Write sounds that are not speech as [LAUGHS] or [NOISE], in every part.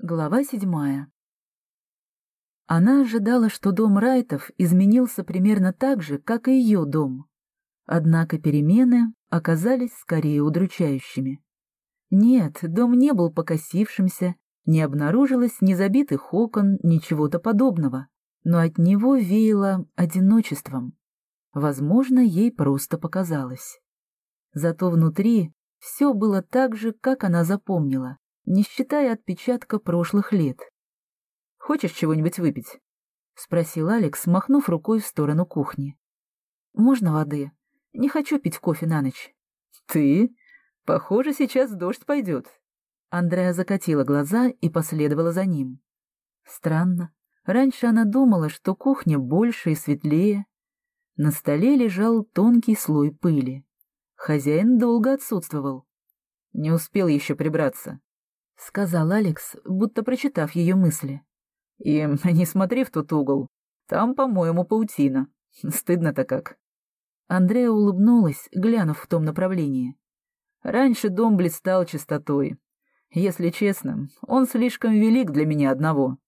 Глава седьмая. Она ожидала, что дом Райтов изменился примерно так же, как и ее дом. Однако перемены оказались скорее удручающими. Нет, дом не был покосившимся, не обнаружилось ни забитых окон, ни чего-то подобного, но от него веяло одиночеством. Возможно, ей просто показалось. Зато внутри все было так же, как она запомнила, не считая отпечатка прошлых лет. «Хочешь чего-нибудь выпить?» — спросил Алекс, махнув рукой в сторону кухни. «Можно воды? Не хочу пить кофе на ночь». «Ты? Похоже, сейчас дождь пойдет». Андреа закатила глаза и последовала за ним. Странно. Раньше она думала, что кухня больше и светлее. На столе лежал тонкий слой пыли. Хозяин долго отсутствовал. Не успел еще прибраться, — сказал Алекс, будто прочитав ее мысли. И [LAUGHS] не смотри в тот угол. Там, по-моему, паутина. [LAUGHS] Стыдно-то как. Андрея улыбнулась, глянув в том направлении. Раньше дом блистал чистотой. Если честно, он слишком велик для меня одного.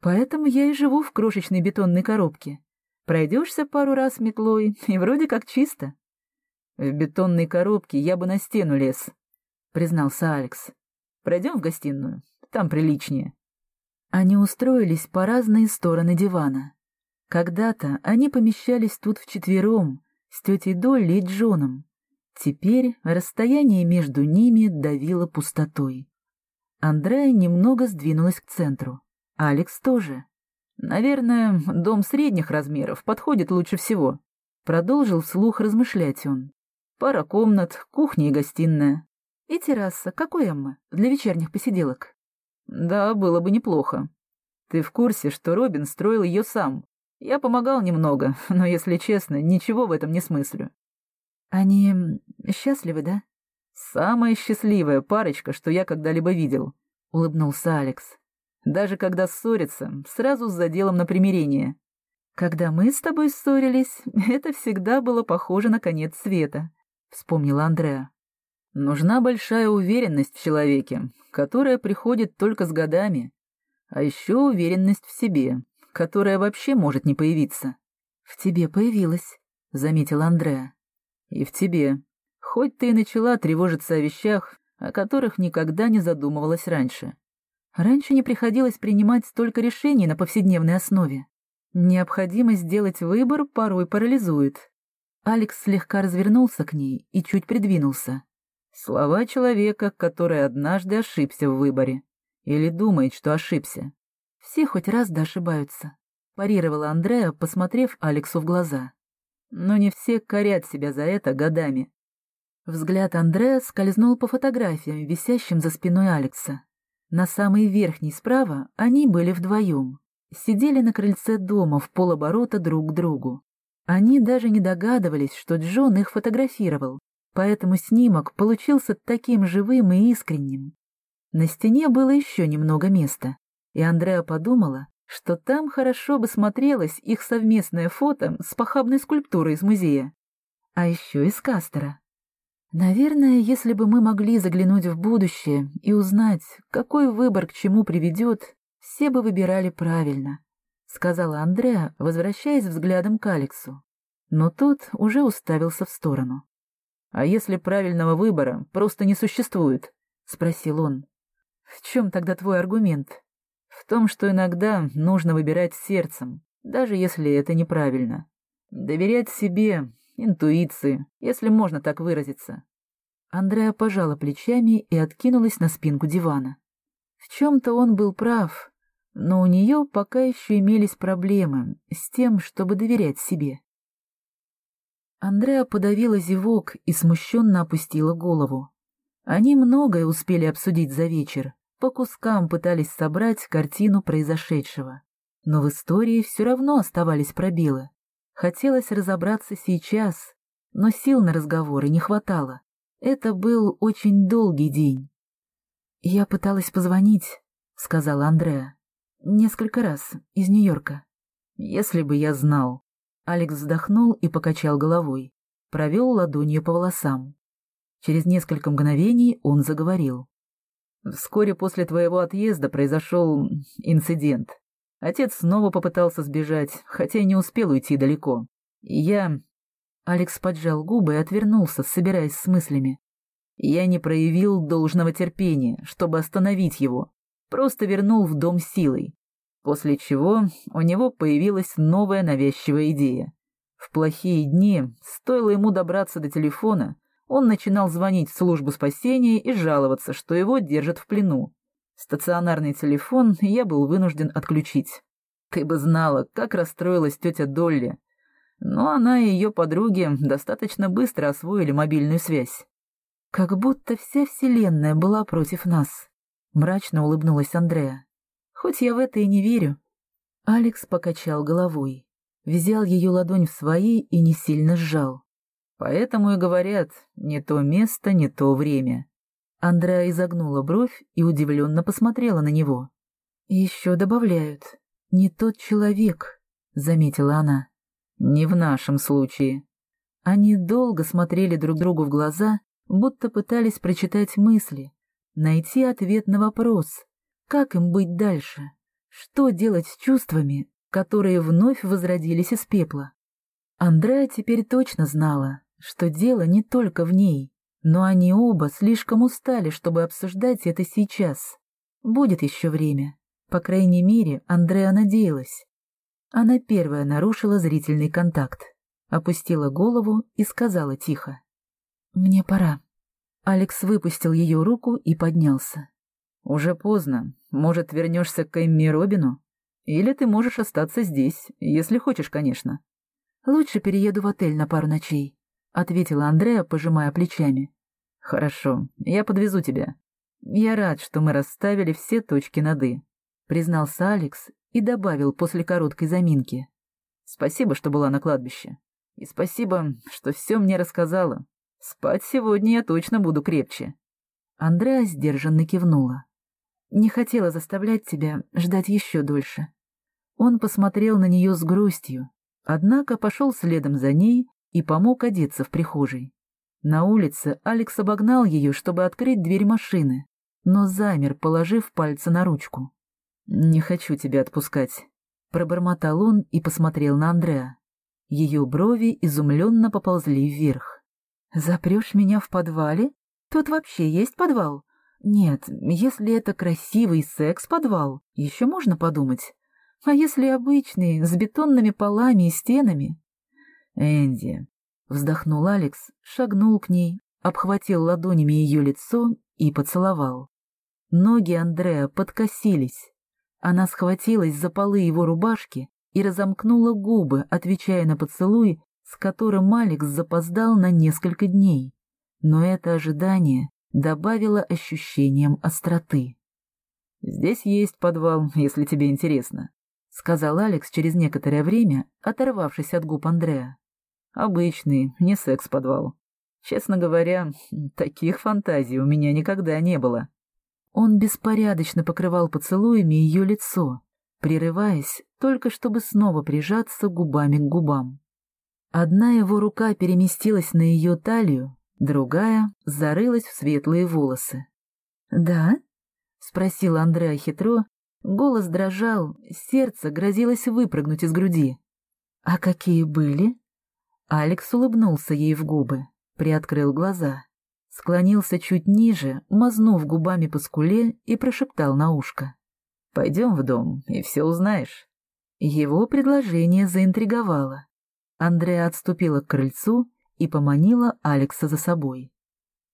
Поэтому я и живу в крошечной бетонной коробке. Пройдешься пару раз метлой, [LAUGHS] и вроде как чисто. В бетонной коробке я бы на стену лез, признался Алекс. Пройдем в гостиную, там приличнее. Они устроились по разные стороны дивана. Когда-то они помещались тут вчетвером, с тетей Долли и Джоном. Теперь расстояние между ними давило пустотой. Андрея немного сдвинулась к центру. Алекс тоже. «Наверное, дом средних размеров подходит лучше всего», — продолжил вслух размышлять он. Пара комнат, кухня и гостиная. И терраса, какой Эмма, для вечерних посиделок. Да, было бы неплохо. Ты в курсе, что Робин строил ее сам? Я помогал немного, [LAUGHS] но, если честно, ничего в этом не смыслю. Они счастливы, да? Самая счастливая парочка, что я когда-либо видел, — улыбнулся Алекс. Даже когда ссорятся, сразу с заделом на примирение. Когда мы с тобой ссорились, [LAUGHS] это всегда было похоже на конец света. — вспомнила Андреа. «Нужна большая уверенность в человеке, которая приходит только с годами, а еще уверенность в себе, которая вообще может не появиться». «В тебе появилась», — заметила Андреа. «И в тебе. Хоть ты и начала тревожиться о вещах, о которых никогда не задумывалась раньше. Раньше не приходилось принимать столько решений на повседневной основе. Необходимость сделать выбор порой парализует, Алекс слегка развернулся к ней и чуть придвинулся. Слова человека, который однажды ошибся в выборе. Или думает, что ошибся. Все хоть раз да ошибаются. Парировала Андреа, посмотрев Алексу в глаза. Но не все корят себя за это годами. Взгляд Андреа скользнул по фотографиям, висящим за спиной Алекса. На самой верхней справа они были вдвоем. Сидели на крыльце дома в полоборота друг к другу. Они даже не догадывались, что Джон их фотографировал, поэтому снимок получился таким живым и искренним. На стене было еще немного места, и Андреа подумала, что там хорошо бы смотрелось их совместное фото с похабной скульптурой из музея. А еще из Кастера. Наверное, если бы мы могли заглянуть в будущее и узнать, какой выбор к чему приведет, все бы выбирали правильно. — сказала Андреа, возвращаясь взглядом к Алексу. Но тот уже уставился в сторону. «А если правильного выбора просто не существует?» — спросил он. «В чем тогда твой аргумент?» «В том, что иногда нужно выбирать сердцем, даже если это неправильно. Доверять себе, интуиции, если можно так выразиться». Андреа пожала плечами и откинулась на спинку дивана. В чем-то он был прав, но у нее пока еще имелись проблемы с тем, чтобы доверять себе. Андреа подавила зевок и смущенно опустила голову. Они многое успели обсудить за вечер, по кускам пытались собрать картину произошедшего. Но в истории все равно оставались пробелы. Хотелось разобраться сейчас, но сил на разговоры не хватало. Это был очень долгий день. «Я пыталась позвонить», — сказала Андреа. Несколько раз, из Нью-Йорка. Если бы я знал. Алекс вздохнул и покачал головой. Провел ладонью по волосам. Через несколько мгновений он заговорил. Вскоре после твоего отъезда произошел инцидент. Отец снова попытался сбежать, хотя и не успел уйти далеко. Я... Алекс поджал губы и отвернулся, собираясь с мыслями. Я не проявил должного терпения, чтобы остановить его. Просто вернул в дом силой. После чего у него появилась новая навязчивая идея. В плохие дни, стоило ему добраться до телефона, он начинал звонить в службу спасения и жаловаться, что его держат в плену. Стационарный телефон я был вынужден отключить. Ты бы знала, как расстроилась тетя Долли. Но она и ее подруги достаточно быстро освоили мобильную связь. Как будто вся вселенная была против нас. Мрачно улыбнулась Андреа. Хоть я в это и не верю. Алекс покачал головой, взял ее ладонь в свои и не сильно сжал. Поэтому и говорят, не то место, не то время. Андреа изогнула бровь и удивленно посмотрела на него. «Еще добавляют, не тот человек», — заметила она. «Не в нашем случае». Они долго смотрели друг другу в глаза, будто пытались прочитать мысли, найти ответ на вопрос, как им быть дальше, что делать с чувствами, которые вновь возродились из пепла. Андреа теперь точно знала, что дело не только в ней, но они оба слишком устали, чтобы обсуждать это сейчас. Будет еще время. По крайней мере, Андреа надеялась. Она первая нарушила зрительный контакт, опустила голову и сказала тихо. «Мне пора». Алекс выпустил ее руку и поднялся. «Уже поздно. Может, вернешься к Эмми Робину? Или ты можешь остаться здесь, если хочешь, конечно». «Лучше перееду в отель на пару ночей ответила Андреа, пожимая плечами. Хорошо, я подвезу тебя. Я рад, что мы расставили все точки над «и», признался Алекс и добавил после короткой заминки. Спасибо, что была на кладбище. И спасибо, что все мне рассказала. Спать сегодня я точно буду крепче. Андреа сдержанно кивнула. Не хотела заставлять тебя ждать еще дольше. Он посмотрел на нее с грустью, однако пошел следом за ней и помог одеться в прихожей. На улице Алекс обогнал ее, чтобы открыть дверь машины, но замер, положив пальцы на ручку. «Не хочу тебя отпускать», — пробормотал он и посмотрел на Андреа. Ее брови изумленно поползли вверх. «Запрешь меня в подвале? Тут вообще есть подвал? Нет, если это красивый секс-подвал, еще можно подумать. А если обычный, с бетонными полами и стенами, «Энди», — вздохнул Алекс, шагнул к ней, обхватил ладонями ее лицо и поцеловал. Ноги Андреа подкосились. Она схватилась за полы его рубашки и разомкнула губы, отвечая на поцелуй, с которым Алекс запоздал на несколько дней. Но это ожидание добавило ощущением остроты. «Здесь есть подвал, [LAUGHS] если тебе интересно», — сказал Алекс через некоторое время, оторвавшись от губ Андреа. Обычный, не секс-подвал. Честно говоря, [LAUGHS] таких фантазий у меня никогда не было. Он беспорядочно покрывал поцелуями ее лицо, прерываясь, только чтобы снова прижаться губами к губам. Одна его рука переместилась на ее талию, другая зарылась в светлые волосы. «Да?» — спросила Андреа хитро. Голос дрожал, сердце грозилось выпрыгнуть из груди. «А какие были?» Алекс улыбнулся ей в губы, приоткрыл глаза, склонился чуть ниже, мазнув губами по скуле и прошептал на ушко. «Пойдем в дом, и все узнаешь». Его предложение заинтриговало. Андреа отступила к крыльцу и поманила Алекса за собой.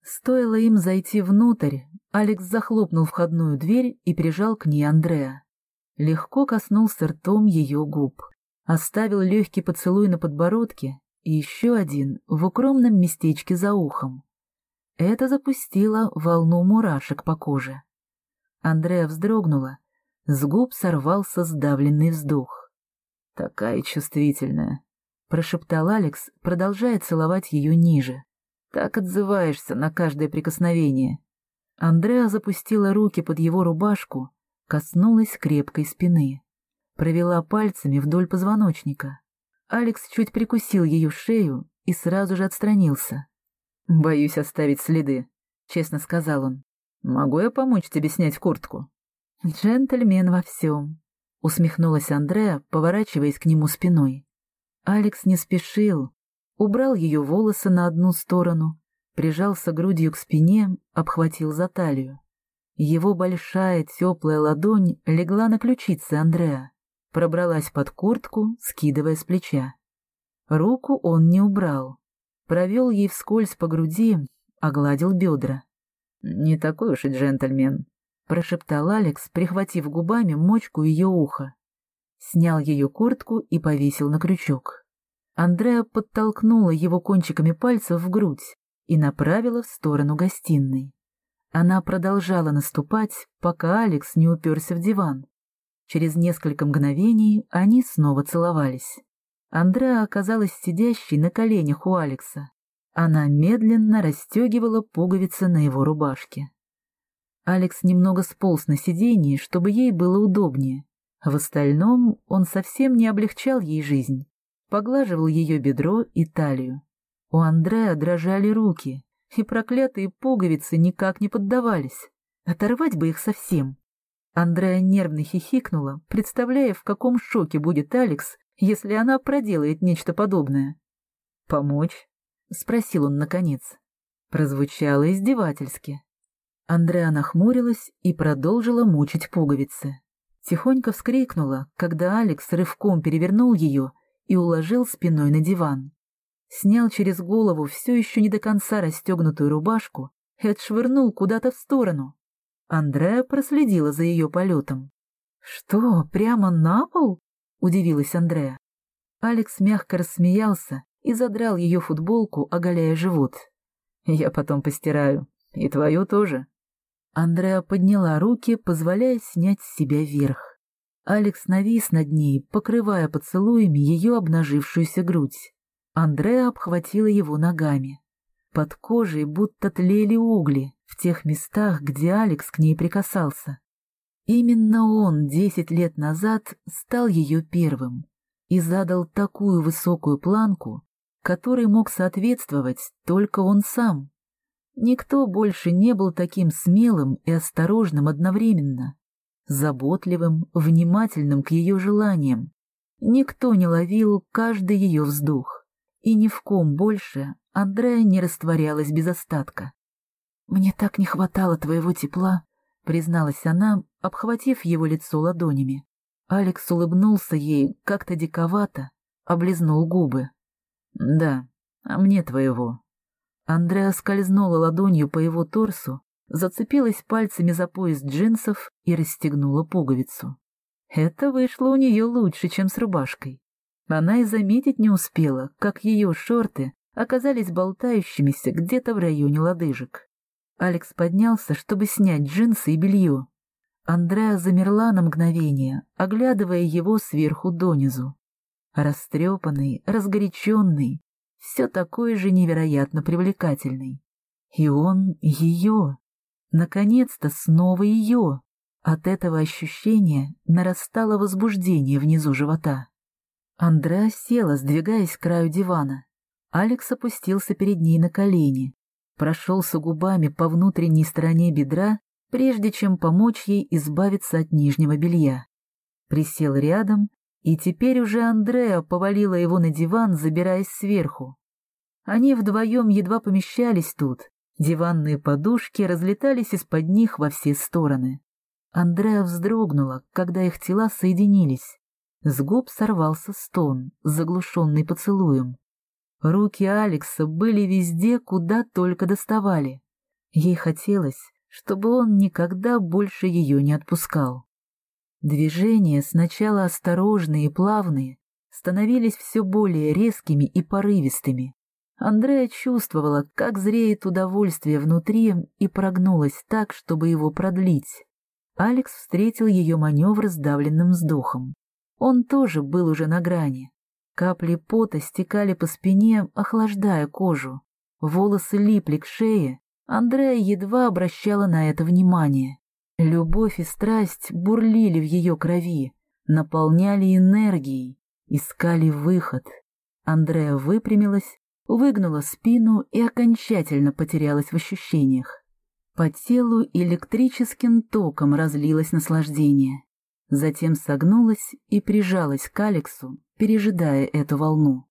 Стоило им зайти внутрь, Алекс захлопнул входную дверь и прижал к ней Андреа. Легко коснулся ртом ее губ, оставил легкий поцелуй на подбородке и еще один в укромном местечке за ухом. Это запустило волну мурашек по коже. Андрея вздрогнула, с губ сорвался сдавленный вздох. «Такая чувствительная», — прошептал Алекс, продолжая целовать ее ниже. «Так отзываешься на каждое прикосновение». Андреа запустила руки под его рубашку, коснулась крепкой спины, провела пальцами вдоль позвоночника. Алекс чуть прикусил ее шею и сразу же отстранился. «Боюсь оставить следы», — честно сказал он. «Могу я помочь тебе снять куртку?» «Джентльмен во всем», — усмехнулась Андреа, поворачиваясь к нему спиной. Алекс не спешил, убрал ее волосы на одну сторону, прижался грудью к спине, обхватил за талию. Его большая теплая ладонь легла на ключицы Андреа, пробралась под куртку, скидывая с плеча. Руку он не убрал, провел ей вскользь по груди, огладил бедра. «Не такой уж и джентльмен», — прошептал Алекс, прихватив губами мочку ее уха. Снял ее куртку и повесил на крючок. Андреа подтолкнула его кончиками пальцев в грудь и направила в сторону гостиной. Она продолжала наступать, пока Алекс не уперся в диван. Через несколько мгновений они снова целовались. Андреа оказалась сидящей на коленях у Алекса. Она медленно расстегивала пуговицы на его рубашке. Алекс немного сполз на сиденье, чтобы ей было удобнее. В остальном он совсем не облегчал ей жизнь. Поглаживал ее бедро и талию. У Андреа дрожали руки, и проклятые пуговицы никак не поддавались. Оторвать бы их совсем. Андреа нервно хихикнула, представляя, в каком шоке будет Алекс, если она проделает нечто подобное. «Помочь?» — спросил он наконец. Прозвучало издевательски. Андреа нахмурилась и продолжила мучить пуговицы. Тихонько вскрикнула, когда Алекс рывком перевернул ее и уложил спиной на диван снял через голову все еще не до конца расстегнутую рубашку и отшвырнул куда-то в сторону. Андреа проследила за ее полетом. «Что, прямо на пол?» — удивилась Андреа. Алекс мягко рассмеялся и задрал ее футболку, оголяя живот. «Я потом постираю. И твою тоже». Андреа подняла руки, позволяя снять с себя верх. Алекс навис над ней, покрывая поцелуями ее обнажившуюся грудь. Андреа обхватила его ногами. Под кожей будто тлели угли в тех местах, где Алекс к ней прикасался. Именно он десять лет назад стал ее первым и задал такую высокую планку, которой мог соответствовать только он сам. Никто больше не был таким смелым и осторожным одновременно, заботливым, внимательным к ее желаниям. Никто не ловил каждый ее вздох и ни в ком больше Андрея не растворялась без остатка. «Мне так не хватало твоего тепла», — призналась она, обхватив его лицо ладонями. Алекс улыбнулся ей как-то диковато, облизнул губы. «Да, а мне твоего». Андреа скользнула ладонью по его торсу, зацепилась пальцами за пояс джинсов и расстегнула пуговицу. Это вышло у нее лучше, чем с рубашкой. Она и заметить не успела, как ее шорты оказались болтающимися где-то в районе лодыжек. Алекс поднялся, чтобы снять джинсы и белье. Андреа замерла на мгновение, оглядывая его сверху донизу. Растрепанный, разгоряченный, все такой же невероятно привлекательный. И он ее. Наконец-то снова ее. От этого ощущения нарастало возбуждение внизу живота. Андреа села, сдвигаясь к краю дивана. Алекс опустился перед ней на колени, прошелся губами по внутренней стороне бедра, прежде чем помочь ей избавиться от нижнего белья. Присел рядом, и теперь уже Андреа повалила его на диван, забираясь сверху. Они вдвоем едва помещались тут, диванные подушки разлетались из-под них во все стороны. Андреа вздрогнула, когда их тела соединились. С губ сорвался стон, заглушенный поцелуем. Руки Алекса были везде, куда только доставали. Ей хотелось, чтобы он никогда больше ее не отпускал. Движения, сначала осторожные и плавные, становились все более резкими и порывистыми. Андрея чувствовала, как зреет удовольствие внутри, и прогнулась так, чтобы его продлить. Алекс встретил ее маневр сдавленным вздохом. Он тоже был уже на грани. Капли пота стекали по спине, охлаждая кожу. Волосы липли к шее. Андрея едва обращала на это внимание. Любовь и страсть бурлили в ее крови, наполняли энергией, искали выход. Андрея выпрямилась, выгнула спину и окончательно потерялась в ощущениях. По телу электрическим током разлилось наслаждение. Затем согнулась и прижалась к Алексу, пережидая эту волну.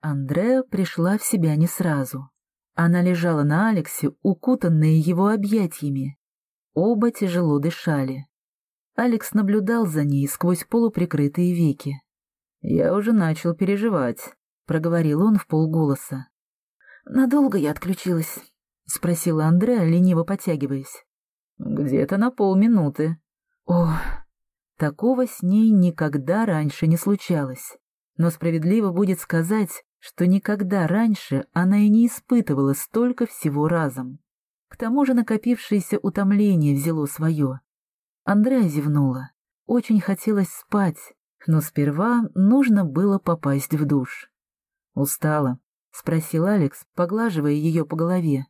Андреа пришла в себя не сразу. Она лежала на Алексе, укутанная его объятиями. Оба тяжело дышали. Алекс наблюдал за ней сквозь полуприкрытые веки. «Я уже начал переживать», — проговорил он в полголоса. «Надолго я отключилась?» — спросила Андреа, лениво потягиваясь. «Где-то на полминуты». «О, такого с ней никогда раньше не случалось. Но справедливо будет сказать, что никогда раньше она и не испытывала столько всего разом. К тому же накопившееся утомление взяло свое. Андреа зевнула. Очень хотелось спать, но сперва нужно было попасть в душ. «Устала?» — спросил Алекс, поглаживая ее по голове.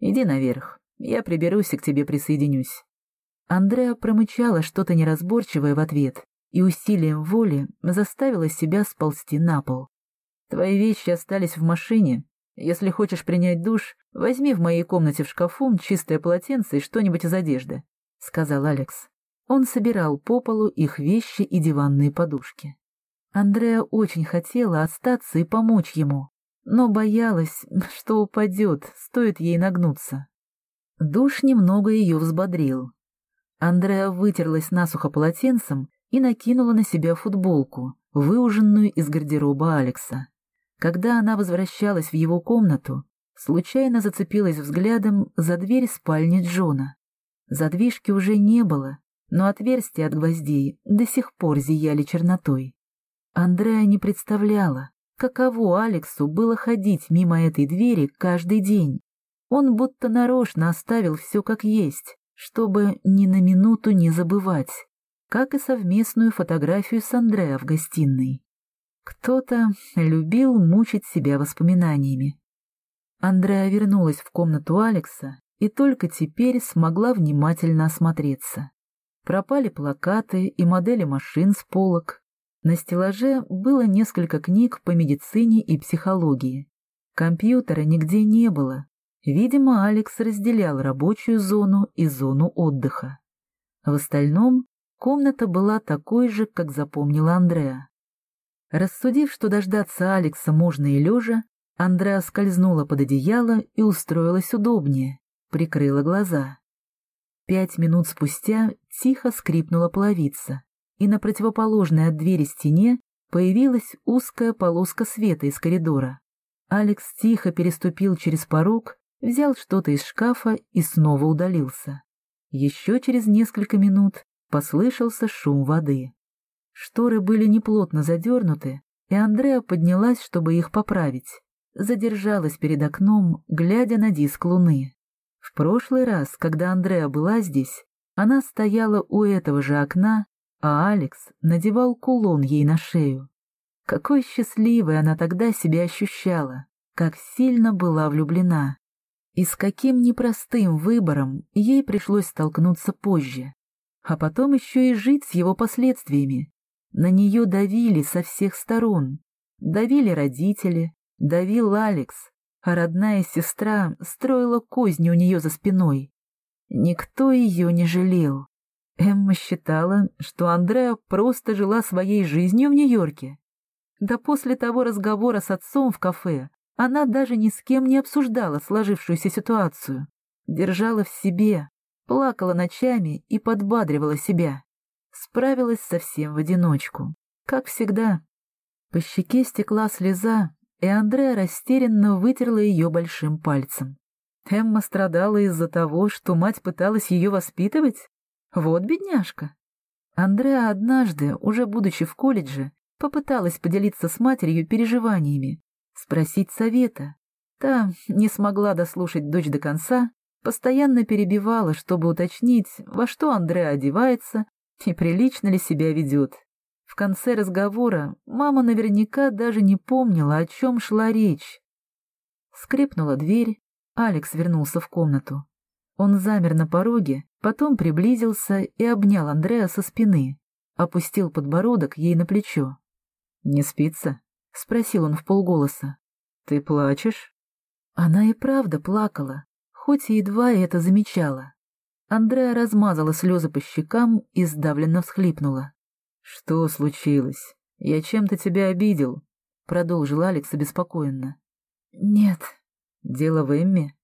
«Иди наверх, я приберусь и к тебе присоединюсь». Андреа промычала что-то неразборчивое в ответ и усилием воли заставила себя сползти на пол. «Твои вещи остались в машине. Если хочешь принять душ, возьми в моей комнате в шкафу чистое полотенце и что-нибудь из одежды», — сказал Алекс. Он собирал по полу их вещи и диванные подушки. Андреа очень хотела остаться и помочь ему, но боялась, [LAUGHS] что упадет, стоит ей нагнуться. Душ немного ее взбодрил. Андреа вытерлась насухо полотенцем и накинула на себя футболку, выуженную из гардероба Алекса. Когда она возвращалась в его комнату, случайно зацепилась взглядом за дверь спальни Джона. Задвижки уже не было, но отверстия от гвоздей до сих пор зияли чернотой. Андреа не представляла, каково Алексу было ходить мимо этой двери каждый день. Он будто нарочно оставил все как есть, чтобы ни на минуту не забывать, как и совместную фотографию с Андреа в гостиной. Кто-то любил мучить себя воспоминаниями. Андреа вернулась в комнату Алекса и только теперь смогла внимательно осмотреться. Пропали плакаты и модели машин с полок. На стеллаже было несколько книг по медицине и психологии. Компьютера нигде не было. Видимо, Алекс разделял рабочую зону и зону отдыха. В остальном комната была такой же, как запомнила Андреа. Рассудив, что дождаться Алекса можно и лежа, Андреа скользнула под одеяло и устроилась удобнее, прикрыла глаза. Пять минут спустя тихо скрипнула половица, и на противоположной от двери стене появилась узкая полоска света из коридора. Алекс тихо переступил через порог, взял что-то из шкафа и снова удалился. Еще через несколько минут послышался шум воды. Шторы были неплотно задернуты, и Андреа поднялась, чтобы их поправить. Задержалась перед окном, глядя на диск луны. В прошлый раз, когда Андреа была здесь, она стояла у этого же окна, а Алекс надевал кулон ей на шею. Какой счастливой она тогда себя ощущала, как сильно была влюблена. И с каким непростым выбором ей пришлось столкнуться позже. А потом еще и жить с его последствиями. На нее давили со всех сторон. Давили родители, давил Алекс, а родная сестра строила козни у нее за спиной. Никто ее не жалел. Эмма считала, что Андреа просто жила своей жизнью в Нью-Йорке. Да после того разговора с отцом в кафе она даже ни с кем не обсуждала сложившуюся ситуацию. Держала в себе, плакала ночами и подбадривала себя. Справилась совсем в одиночку, как всегда. По щеке стекла слеза, и Андреа растерянно вытерла ее большим пальцем. Эмма страдала из-за того, что мать пыталась ее воспитывать? Вот бедняжка. Андреа однажды, уже будучи в колледже, попыталась поделиться с матерью переживаниями, спросить совета. Та не смогла дослушать дочь до конца, постоянно перебивала, чтобы уточнить, во что Андреа одевается и прилично ли себя ведет. В конце разговора мама наверняка даже не помнила, о чем шла речь. Скрипнула дверь, Алекс вернулся в комнату. Он замер на пороге, потом приблизился и обнял Андреа со спины, опустил подбородок ей на плечо. «Не спится?» — спросил он в полголоса. «Ты плачешь?» Она и правда плакала, хоть и едва это замечала. Андреа размазала слезы по щекам и сдавленно всхлипнула. «Что случилось? Я чем-то тебя обидел?» — продолжил Алекс обеспокоенно. «Нет». «Дело в Эмме?»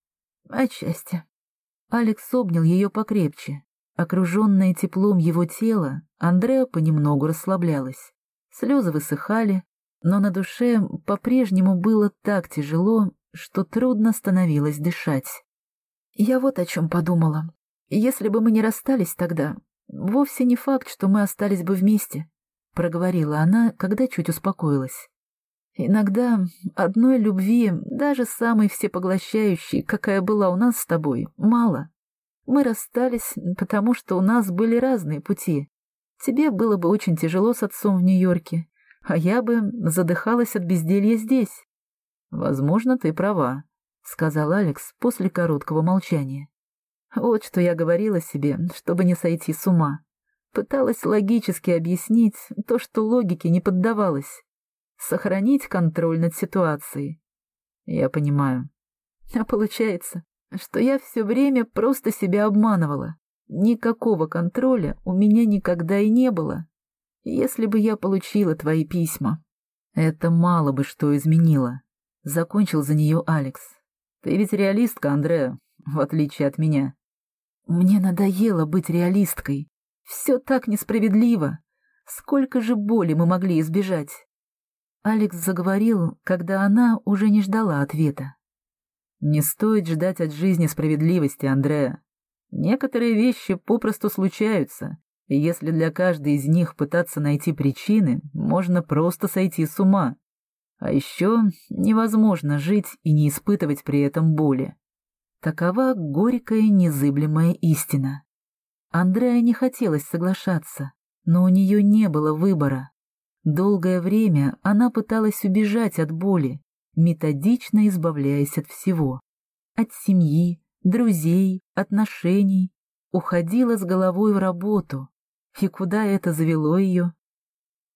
«Отчасти». Алекс обнял ее покрепче. Окруженная теплом его тела, Андреа понемногу расслаблялась. Слезы высыхали, но на душе по-прежнему было так тяжело, что трудно становилось дышать. «Я вот о чем подумала. Если бы мы не расстались тогда, вовсе не факт, что мы остались бы вместе», — проговорила она, когда чуть успокоилась. «Иногда одной любви, даже самой всепоглощающей, какая была у нас с тобой, мало. Мы расстались, потому что у нас были разные пути. Тебе было бы очень тяжело с отцом в Нью-Йорке, а я бы задыхалась от безделья здесь. Возможно, ты права, — сказал Алекс после короткого молчания. Вот что я говорила себе, чтобы не сойти с ума. Пыталась логически объяснить то, что логике не поддавалось. Сохранить контроль над ситуацией. Я понимаю. А получается, что я все время просто себя обманывала. Никакого контроля у меня никогда и не было. Если бы я получила твои письма. Это мало бы что изменило. Закончил за нее Алекс. Ты ведь реалистка, Андреа, в отличие от меня. Мне надоело быть реалисткой. Все так несправедливо. Сколько же боли мы могли избежать? Алекс заговорил, когда она уже не ждала ответа. Не стоит ждать от жизни справедливости, Андреа. Некоторые вещи попросту случаются, и если для каждой из них пытаться найти причины, можно просто сойти с ума. А еще невозможно жить и не испытывать при этом боли. Такова горькая незыблемая истина. Андреа не хотелось соглашаться, но у нее не было выбора. Долгое время она пыталась убежать от боли, методично избавляясь от всего. От семьи, друзей, отношений, уходила с головой в работу. И куда это завело ее?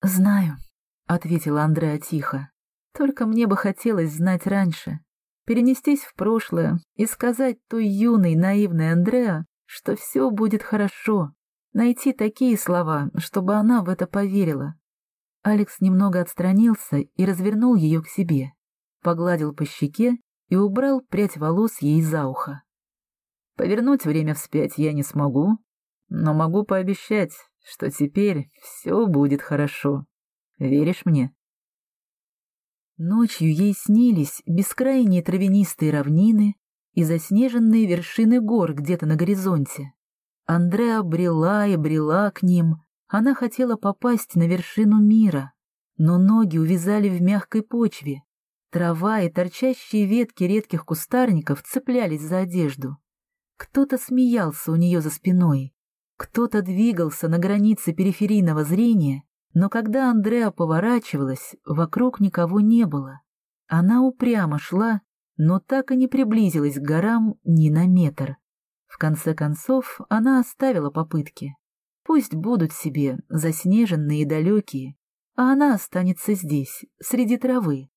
«Знаю», — ответила Андреа тихо. «Только мне бы хотелось знать раньше, перенестись в прошлое и сказать той юной наивной Андреа, что все будет хорошо, найти такие слова, чтобы она в это поверила». Алекс немного отстранился и развернул ее к себе, погладил по щеке и убрал прядь волос ей за ухо. Повернуть время вспять я не смогу, но могу пообещать, что теперь все будет хорошо. Веришь мне? Ночью ей снились бескрайние травянистые равнины и заснеженные вершины гор где-то на горизонте. Андреа брела и брела к ним, она хотела попасть на вершину мира, но ноги увязали в мягкой почве. Трава и торчащие ветки редких кустарников цеплялись за одежду. Кто-то смеялся у нее за спиной, кто-то двигался на границе периферийного зрения, но когда Андреа поворачивалась, вокруг никого не было. Она упрямо шла, но так и не приблизилась к горам ни на метр. В конце концов, она оставила попытки. Пусть будут себе заснеженные и далекие, а она останется здесь, среди травы.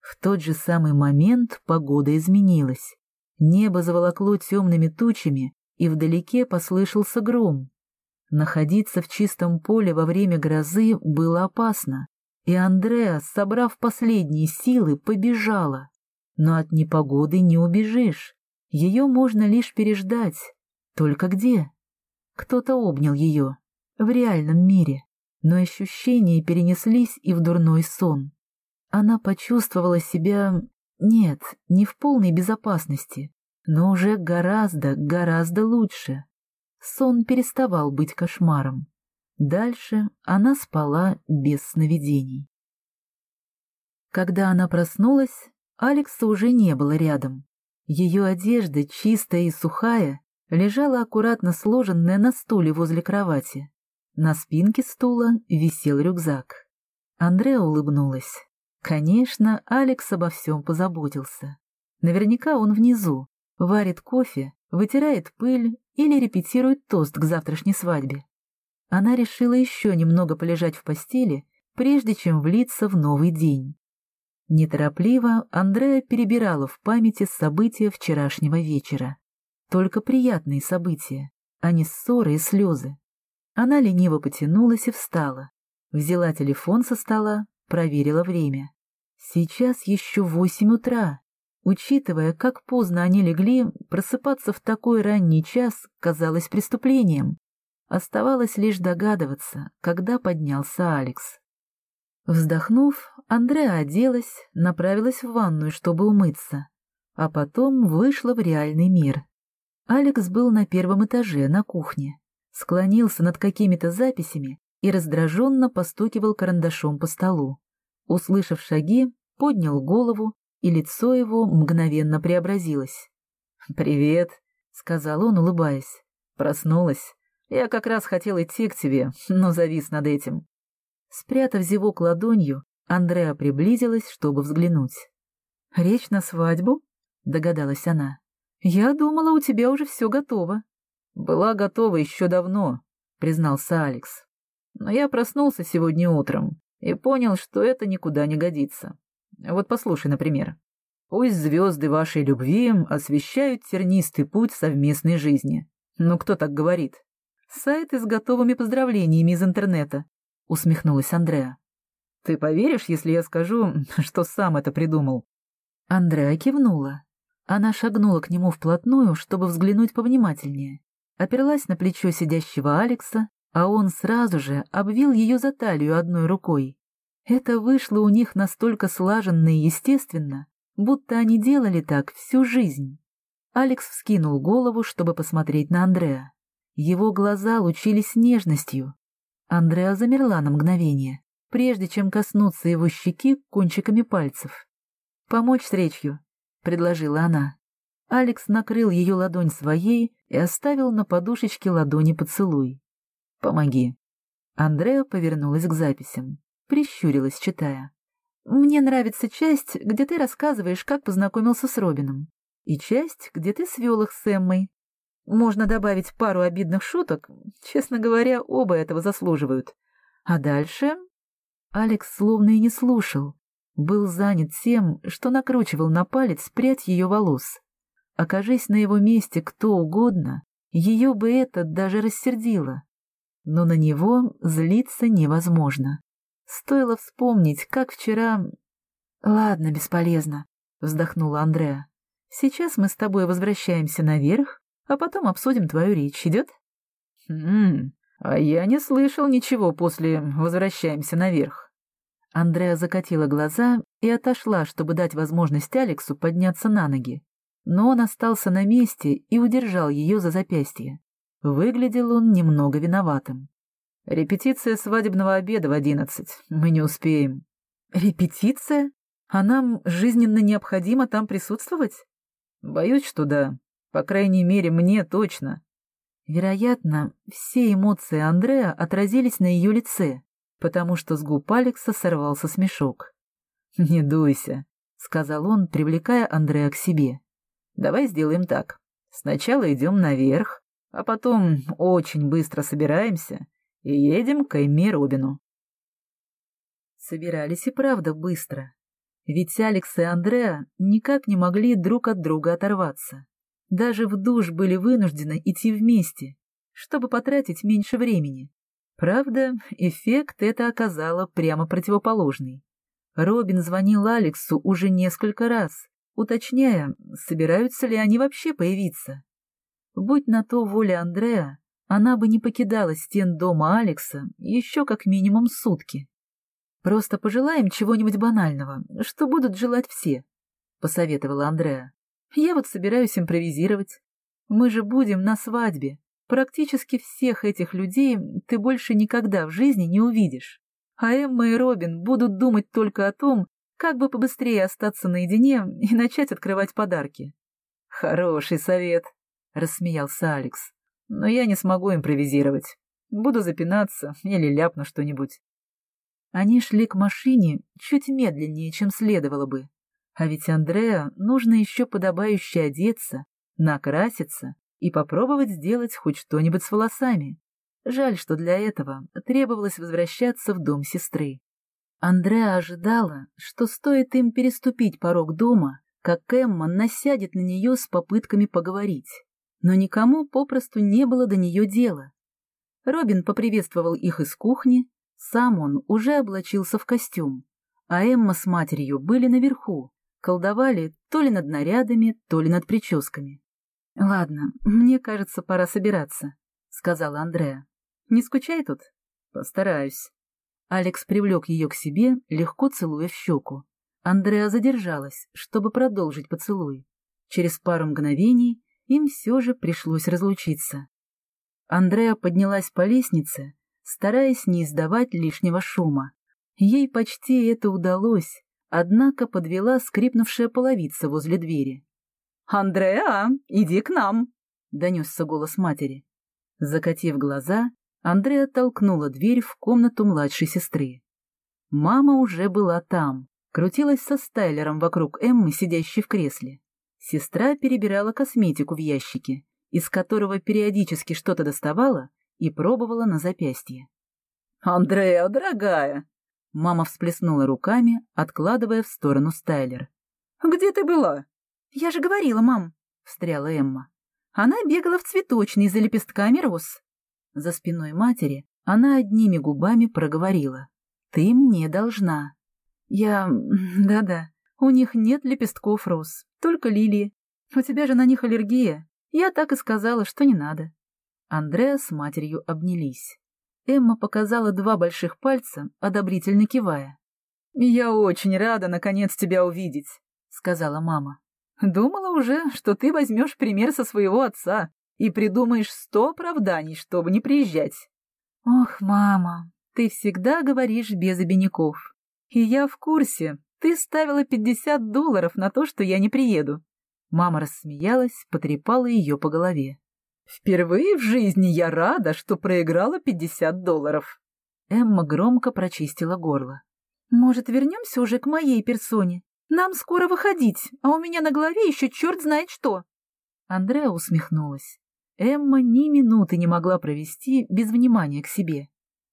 В тот же самый момент погода изменилась. Небо заволокло темными тучами, и вдалеке послышался гром. Находиться в чистом поле во время грозы было опасно, и Андреа, собрав последние силы, побежала. Но от непогоды не убежишь, ее можно лишь переждать. Только где? Кто-то обнял ее, в реальном мире, но ощущения перенеслись и в дурной сон. Она почувствовала себя нет, не в полной безопасности, но уже гораздо, гораздо лучше. Сон переставал быть кошмаром. Дальше она спала без сновидений. Когда она проснулась, Алекса уже не было рядом. Ее одежда, чистая и сухая, лежала аккуратно сложенная на стуле возле кровати. На спинке стула висел рюкзак. Андреа улыбнулась. Конечно, Алекс обо всем позаботился. Наверняка он внизу, варит кофе, вытирает пыль или репетирует тост к завтрашней свадьбе. Она решила еще немного полежать в постели, прежде чем влиться в новый день. Неторопливо Андрея перебирала в памяти события вчерашнего вечера. только приятные события, а не ссоры и слезы. Она лениво потянулась и встала, взяла телефон со стола, проверила время. Сейчас еще восемь утра. Учитывая, как поздно они легли, просыпаться в такой ранний час казалось преступлением. Оставалось лишь догадываться, когда поднялся Алекс. Вздохнув, Андреа оделась, направилась в ванную, чтобы умыться, а потом вышла в реальный мир. Алекс был на первом этаже, на кухне, склонился над какими-то записями и раздраженно постукивал карандашом по столу. Услышав шаги, поднял голову, и лицо его мгновенно преобразилось. «Привет», — сказал он, улыбаясь. «Проснулась. Я как раз хотел идти к тебе, но завис над этим». Спрятав зевок ладонью, Андреа приблизилась, чтобы взглянуть. «Речь на свадьбу?» — догадалась она. «Я думала, у тебя уже все готово». «Была готова еще давно», — признался Алекс. «Но я проснулся сегодня утром и понял, что это никуда не годится. Вот послушай, например. Пусть звезды вашей любви освещают тернистый путь совместной жизни. Ну, кто так говорит? Сайты с готовыми поздравлениями из интернета, — усмехнулась Андреа. Ты поверишь, если я скажу, [LAUGHS] что сам это придумал? Андреа кивнула. Она шагнула к нему вплотную, чтобы взглянуть повнимательнее. Оперлась на плечо сидящего Алекса, а он сразу же обвил ее за талию одной рукой. Это вышло у них настолько слаженно и естественно, будто они делали так всю жизнь. Алекс вскинул голову, чтобы посмотреть на Андреа. Его глаза лучились нежностью. Андреа замерла на мгновение, прежде чем коснуться его щеки кончиками пальцев. «Помочь с речью?» — предложила она. Алекс накрыл ее ладонь своей и оставил на подушечке ладони поцелуй. «Помоги». Андреа повернулась к записям, прищурилась, читая. «Мне нравится часть, где ты рассказываешь, как познакомился с Робином, и часть, где ты свел их с Эммой. Можно добавить пару обидных шуток, честно говоря, оба этого заслуживают. А дальше...» Алекс словно и не слушал, был занят тем, что накручивал на палец прядь ее волос. Окажись на его месте кто угодно, ее бы это даже рассердило. Но на него злиться невозможно. Стоило вспомнить, как вчера... «Ладно, бесполезно», — вздохнула Андреа. «Сейчас мы с тобой возвращаемся наверх, а потом обсудим твою речь. Идет?» «Хм, а я не слышал ничего после «возвращаемся наверх». Андреа закатила глаза и отошла, чтобы дать возможность Алексу подняться на ноги. Но он остался на месте и удержал ее за запястье. Выглядел он немного виноватым. «Репетиция свадебного обеда в одиннадцать. Мы не успеем». «Репетиция? А нам жизненно необходимо там присутствовать?» «Боюсь, что да. По крайней мере, мне точно». Вероятно, все эмоции Андреа отразились на ее лице, потому что с губ Алекса сорвался смешок. «Не дуйся», — сказал он, привлекая Андрея к себе. «Давай сделаем так. Сначала идем наверх, а потом очень быстро собираемся и едем к Эйми Робину». Собирались и правда быстро, ведь Алекс и Андреа никак не могли друг от друга оторваться. Даже в душ были вынуждены идти вместе, чтобы потратить меньше времени. Правда, эффект это оказало прямо противоположный. Робин звонил Алексу уже несколько раз, уточняя, собираются ли они вообще появиться. Будь на то воля Андреа, она бы не покидала стен дома Алекса еще как минимум сутки. «Просто пожелаем чего-нибудь банального, что будут желать все», — посоветовала Андреа. «Я вот собираюсь импровизировать. Мы же будем на свадьбе, Практически всех этих людей ты больше никогда в жизни не увидишь. А Эмма и Робин будут думать только о том, как бы побыстрее остаться наедине и начать открывать подарки. «Хороший совет», — рассмеялся Алекс. «Но я не смогу импровизировать. Буду запинаться или ляпну что-нибудь». Они шли к машине чуть медленнее, чем следовало бы. А ведь Андреа нужно еще подобающе одеться, накраситься и попробовать сделать хоть что-нибудь с волосами. Жаль, что для этого требовалось возвращаться в дом сестры. Андреа ожидала, что стоит им переступить порог дома, как Эмма насядет на нее с попытками поговорить. Но никому попросту не было до нее дела. Робин поприветствовал их из кухни, сам он уже облачился в костюм, а Эмма с матерью были наверху, колдовали то ли над нарядами, то ли над прическами. — Ладно, мне кажется, пора собираться, — сказала Андреа. — Не скучай тут? — Постараюсь. Алекс привлек ее к себе, легко целуя в щеку. Андреа задержалась, чтобы продолжить поцелуй. Через пару мгновений им все же пришлось разлучиться. Андреа поднялась по лестнице, стараясь не издавать лишнего шума. Ей почти это удалось, однако подвела скрипнувшая половица возле двери. «Андреа, иди к нам!» — донесся голос матери. Закатив глаза, Андреа толкнула дверь в комнату младшей сестры. Мама уже была там, крутилась со стайлером вокруг Эммы, сидящей в кресле. Сестра перебирала косметику в ящике, из которого периодически что-то доставала и пробовала на запястье. «Андреа, дорогая!» Мама всплеснула руками, откладывая в сторону Стайлер. «Где ты была?» «Я же говорила, мам!» — встряла Эмма. Она бегала в цветочный за лепестками роз. За спиной матери она одними губами проговорила. «Ты мне должна». «Я... да-да, у них нет лепестков роз, только лилии. У тебя же на них аллергия. Я так и сказала, что не надо. Андреа с матерью обнялись. Эмма показала два больших пальца, одобрительно кивая. «Я очень рада, наконец, тебя увидеть», — сказала мама. «Думала уже, что ты возьмешь пример со своего отца и придумаешь сто оправданий, чтобы не приезжать». «Ох, мама, ты всегда говоришь без обиняков. И я в курсе, ты ставила пятьдесят долларов на то, что я не приеду. Мама рассмеялась, потрепала ее по голове. Впервые в жизни я рада, что проиграла пятьдесят долларов. Эмма громко прочистила горло. Может, вернемся уже к моей персоне? Нам скоро выходить, а у меня на голове еще черт знает что. Андреа усмехнулась. Эмма ни минуты не могла провести без внимания к себе.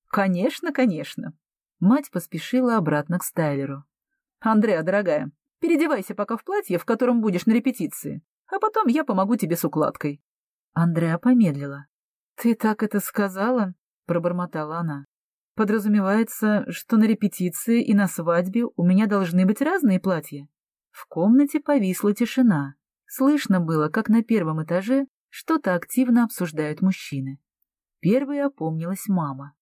«Конечно, конечно». Мать поспешила обратно к Стайлеру. «Андреа, дорогая, переодевайся пока в платье, в котором будешь на репетиции, а потом я помогу тебе с укладкой». Андреа помедлила. «Ты так это сказала?» — пробормотала она. «Подразумевается, что на репетиции и на свадьбе у меня должны быть разные платья?» В комнате повисла тишина. Слышно было, как на первом этаже что-то активно обсуждают мужчины. Первой опомнилась мама.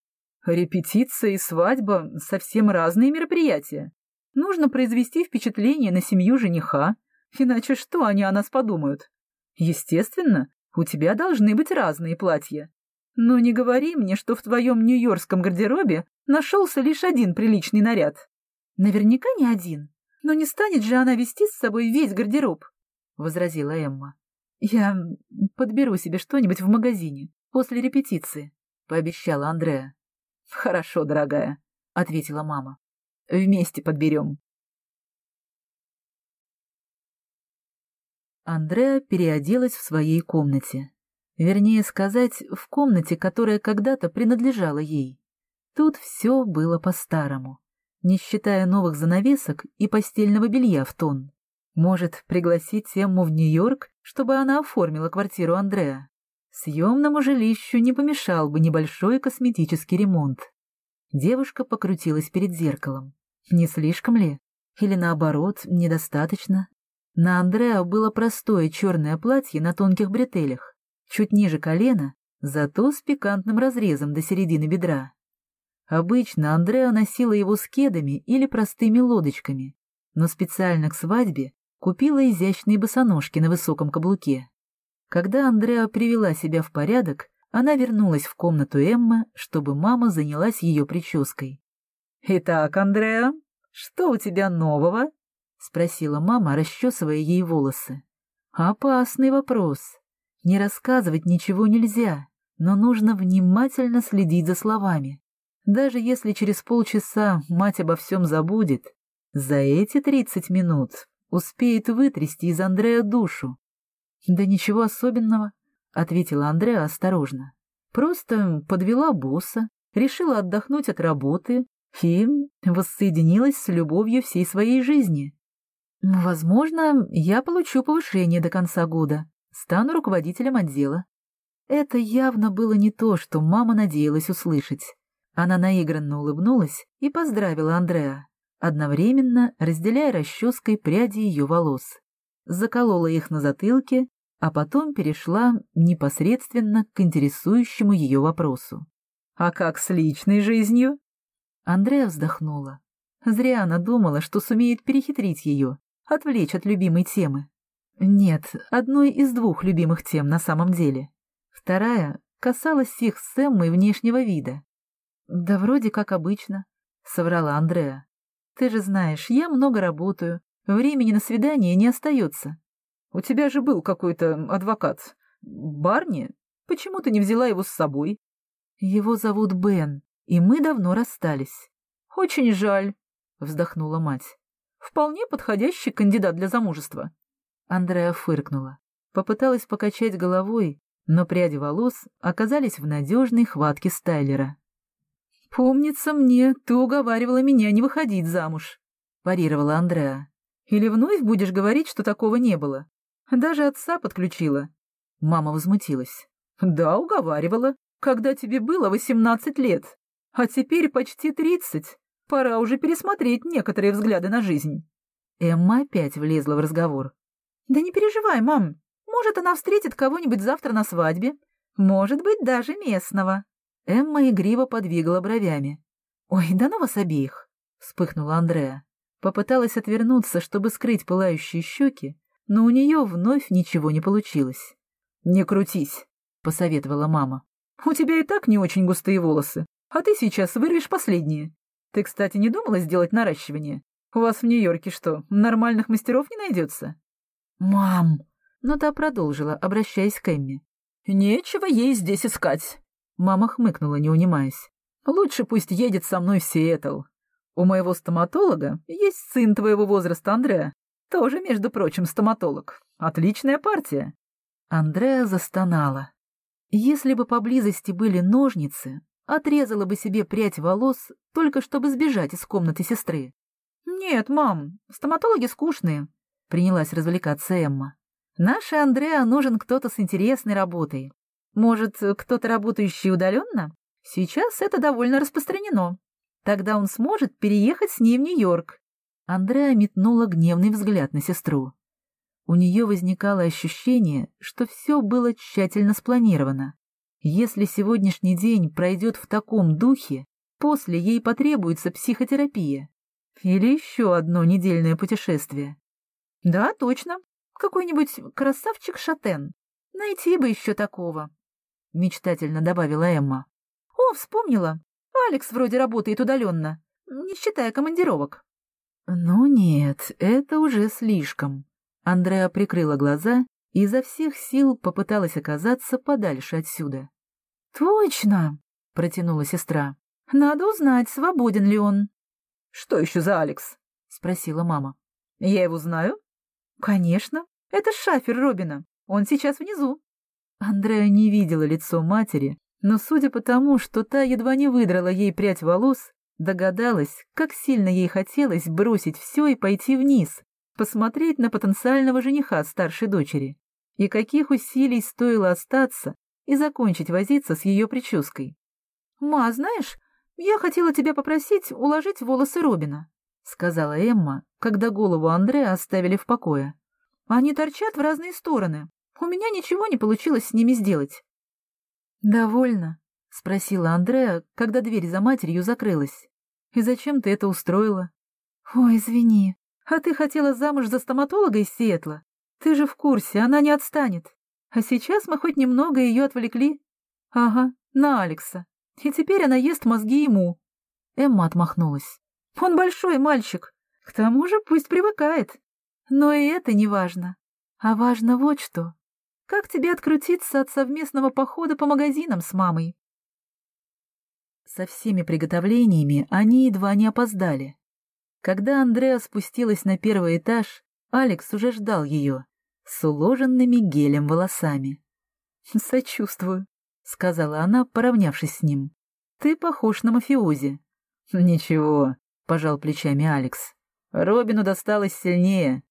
«Репетиция и свадьба — совсем разные мероприятия. Нужно произвести впечатление на семью жениха, иначе что они о нас подумают? Естественно, у тебя должны быть разные платья. Но не говори мне, что в твоем нью-йоркском гардеробе нашелся лишь один приличный наряд. Наверняка не один. Но не станет же она вести с собой весь гардероб, — возразила Эмма. Я подберу себе что-нибудь в магазине после репетиции, — пообещала Андреа. Хорошо, дорогая, — ответила мама. Вместе подберем. Андреа переоделась в своей комнате. Вернее сказать, в комнате, которая когда-то принадлежала ей. Тут все было по-старому, не считая новых занавесок и постельного белья в тон. Может, пригласить Эмму в Нью-Йорк, чтобы она оформила квартиру Андреа? Съемному жилищу не помешал бы небольшой косметический ремонт. Девушка покрутилась перед зеркалом. Не слишком ли? Или наоборот, недостаточно? На Андреа было простое черное платье на тонких бретелях, чуть ниже колена, зато с пикантным разрезом до середины бедра. Обычно Андреа носила его с кедами или простыми лодочками, но специально к свадьбе купила изящные босоножки на высоком каблуке. Когда Андреа привела себя в порядок, она вернулась в комнату Эммы, чтобы мама занялась ее прической. «Итак, Андреа, что у тебя нового?» — спросила мама, расчесывая ей волосы. «Опасный вопрос. Не рассказывать ничего нельзя, но нужно внимательно следить за словами. Даже если через полчаса мать обо всем забудет, за эти тридцать минут успеет вытрясти из Андрея душу. «Да ничего особенного», ответила Андреа осторожно. Просто подвела босса, решила отдохнуть от работы и воссоединилась с любовью всей своей жизни. «Возможно, я получу повышение до конца года», — стану руководителем отдела. Это явно было не то, что мама надеялась услышать. Она наигранно улыбнулась и поздравила Андреа, одновременно разделяя расческой пряди ее волос. Заколола их на затылке, а потом перешла непосредственно к интересующему ее вопросу. «А как с личной жизнью?» Андреа вздохнула. Зря она думала, что сумеет перехитрить ее, отвлечь от любимой темы. Нет, одной из двух любимых тем на самом деле. Вторая касалась их с Эммой внешнего вида. «Да вроде как обычно», — соврала Андреа. «Ты же знаешь, я много работаю, времени на свидание не остается. У тебя же был какой-то адвокат. Барни? Почему ты не взяла его с собой?» «Его зовут Бен, и мы давно расстались». «Очень жаль», — вздохнула мать. «Вполне подходящий кандидат для замужества». Андреа фыркнула. Попыталась покачать головой, но пряди волос оказались в надежной хватке Стайлера. «Помнится мне, ты уговаривала меня не выходить замуж», — парировала Андреа. «Или вновь будешь говорить, что такого не было? Даже отца подключила». Мама возмутилась. «Да, уговаривала, когда тебе было восемнадцать лет, а теперь почти тридцать. Пора уже пересмотреть некоторые взгляды на жизнь». Эмма опять влезла в разговор. «Да не переживай, мам. Может, она встретит кого-нибудь завтра на свадьбе. Может быть, даже местного». Эмма игриво подвигала бровями. «Ой, да ну вас обеих!» — вспыхнула Андреа. Попыталась отвернуться, чтобы скрыть пылающие щеки, но у нее вновь ничего не получилось. «Не крутись», — посоветовала мама. «У тебя и так не очень густые волосы, а ты сейчас вырвешь последние. Ты, кстати, не думала сделать наращивание? У вас в Нью-Йорке что, нормальных мастеров не найдется?» «Мам!» Но та продолжила, обращаясь к Эмми. «Нечего ей здесь искать!» Мама хмыкнула, не унимаясь. «Лучше пусть едет со мной в Сиэтл. У моего стоматолога есть сын твоего возраста, Андреа. Тоже, между прочим, стоматолог. Отличная партия!» Андреа застонала. Если бы поблизости были ножницы, отрезала бы себе прядь волос, только чтобы сбежать из комнаты сестры. «Нет, мам, стоматологи скучные. Принялась развлекаться Эмма. «Нашей Андреа нужен кто-то с интересной работой. Может, кто-то работающий удаленно? Сейчас это довольно распространено. Тогда он сможет переехать с ней в Нью-Йорк». Андреа метнула гневный взгляд на сестру. У нее возникало ощущение, что все было тщательно спланировано. Если сегодняшний день пройдет в таком духе, после ей потребуется психотерапия. Или еще одно недельное путешествие. Да, точно. Какой-нибудь красавчик Шатен. Найти бы еще такого. Мечтательно добавила Эмма. О, вспомнила. Алекс вроде работает удаленно, не считая командировок. Ну нет, это уже слишком. Андреа прикрыла глаза и изо всех сил попыталась оказаться подальше отсюда. «Точно!» — протянула сестра. «Надо узнать, свободен ли он». «Что еще за Алекс?» — спросила мама. «Я его знаю?» «Конечно, это шафер Робина. Он сейчас внизу». Андреа не видела лицо матери, но судя по тому, что та едва не выдрала ей прядь волос, догадалась, как сильно ей хотелось бросить все и пойти вниз, посмотреть на потенциального жениха старшей дочери, и каких усилий стоило остаться и закончить возиться с ее прической. «Ма, знаешь, я хотела тебя попросить уложить волосы Робина», — сказала Эмма, когда голову Андрея оставили в покое. «Они торчат в разные стороны. У меня ничего не получилось с ними сделать». «Довольно?» — спросила Андреа, когда дверь за матерью закрылась. «И зачем ты это устроила?» «Ой, извини. А ты хотела замуж за стоматолога из Сиэтла? Ты же в курсе, она не отстанет. А сейчас мы хоть немного ее отвлекли. Ага, на Алекса. И теперь она ест мозги ему». Эмма отмахнулась. «Он большой мальчик. К тому же пусть привыкает. Но и это не важно. А важно вот что. Как тебе открутиться от совместного похода по магазинам с мамой? Со всеми приготовлениями они едва не опоздали. Когда Андреа спустилась на первый этаж, Алекс уже ждал ее с уложенными гелем волосами. «Сочувствую», — сказала она, поравнявшись с ним. «Ты похож на мафиози». «Ничего», — пожал плечами Алекс. Робину досталось сильнее.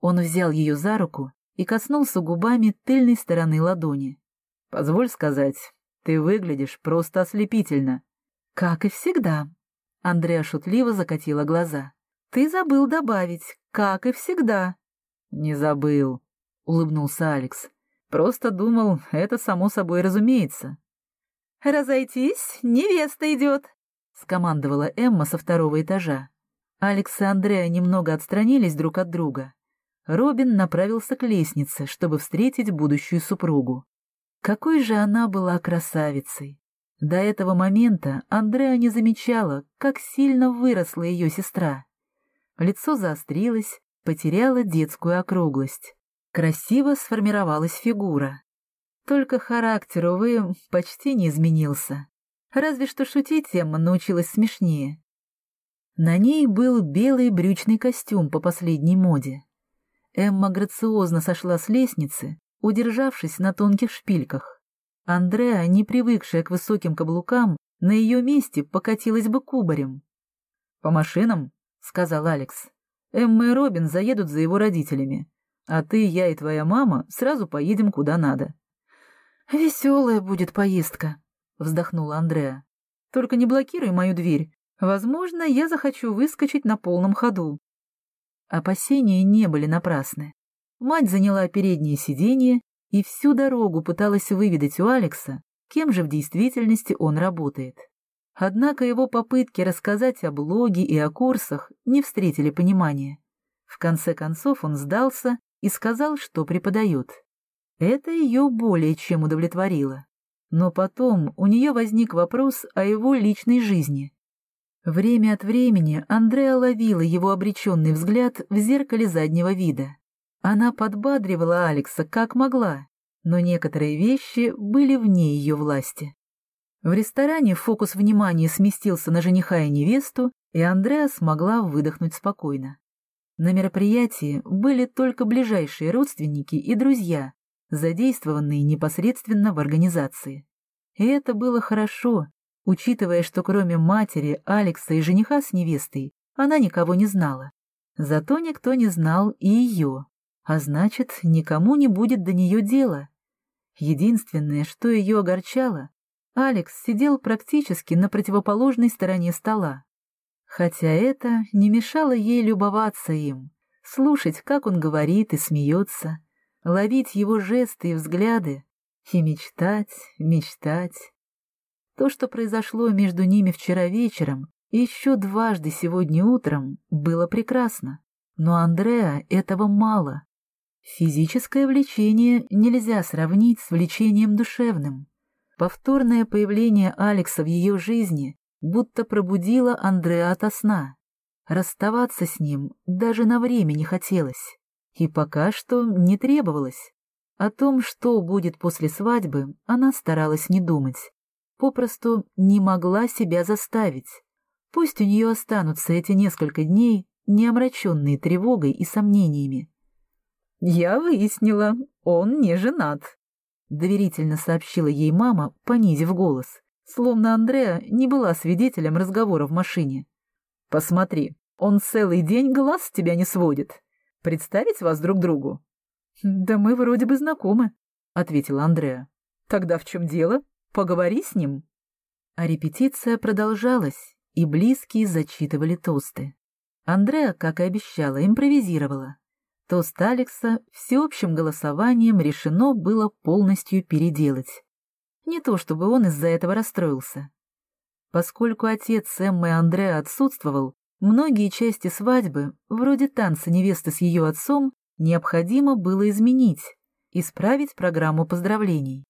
Он взял ее за руку и коснулся губами тыльной стороны ладони. «Позволь сказать, ты выглядишь просто ослепительно». «Как и всегда», — Андреа шутливо закатила глаза. «Ты забыл добавить, как и всегда». «Не забыл», — улыбнулся Алекс. «Просто думал, это само собой разумеется». «Разойтись, невеста идет», — скомандовала Эмма со второго этажа. Алекс и Андреа немного отстранились друг от друга. Робин направился к лестнице, чтобы встретить будущую супругу. Какой же она была красавицей! До этого момента Андреа не замечала, как сильно выросла ее сестра. Лицо заострилось, потеряло детскую округлость. Красиво сформировалась фигура. Только характер, увы, почти не изменился. Разве что шутить Эмма научилась смешнее. На ней был белый брючный костюм по последней моде. Эмма грациозно сошла с лестницы, удержавшись на тонких шпильках. Андреа, не привыкшая к высоким каблукам, на ее месте покатилась бы кубарем. «По машинам?» — сказал Алекс. «Эмма и Робин заедут за его родителями, а ты, я и твоя мама сразу поедем куда надо». «Веселая будет поездка», — вздохнула Андреа. «Только не блокируй мою дверь, Возможно, я захочу выскочить на полном ходу. Опасения не были напрасны. Мать заняла переднее сиденье и всю дорогу пыталась выведать у Алекса, кем же в действительности он работает. Однако его попытки рассказать о блоге и о курсах не встретили понимания. В конце концов он сдался и сказал, что преподает. Это ее более чем удовлетворило. Но потом у нее возник вопрос о его личной жизни. Время от времени Андреа ловила его обреченный взгляд в зеркале заднего вида. Она подбадривала Алекса как могла, но некоторые вещи были вне ее власти. В ресторане фокус внимания сместился на жениха и невесту, и Андреа смогла выдохнуть спокойно. На мероприятии были только ближайшие родственники и друзья, задействованные непосредственно в организации. И это было хорошо, учитывая, что кроме матери, Алекса и жениха с невестой, она никого не знала. Зато никто не знал и ее, а значит, никому не будет до нее дела. Единственное, что ее огорчало, Алекс сидел практически на противоположной стороне стола. Хотя это не мешало ей любоваться им, слушать, как он говорит и смеется, ловить его жесты и взгляды и мечтать, мечтать. То, что произошло между ними вчера вечером и еще дважды сегодня утром, было прекрасно. Но Андреа этого мало. Физическое влечение нельзя сравнить с влечением душевным. Повторное появление Алекса в ее жизни будто пробудило Андреа ото сна. Расставаться с ним даже на время не хотелось. И пока что не требовалось. О том, что будет после свадьбы, она старалась не думать попросту не могла себя заставить. Пусть у нее останутся эти несколько дней, не омраченные тревогой и сомнениями. «Я выяснила, он не женат», — доверительно сообщила ей мама, понизив голос, словно Андреа не была свидетелем разговора в машине. «Посмотри, он целый день глаз с тебя не сводит. Представить вас друг другу?» «Да мы вроде бы знакомы», — ответила Андреа. «Тогда в чем дело?» Поговори с ним». А репетиция продолжалась, и близкие зачитывали тосты. Андреа, как и обещала, импровизировала. Тост Алекса всеобщим голосованием решено было полностью переделать. Не то чтобы он из-за этого расстроился. Поскольку отец Эммы Андреа отсутствовал, многие части свадьбы, вроде танца невесты с ее отцом, необходимо было изменить, исправить программу поздравлений.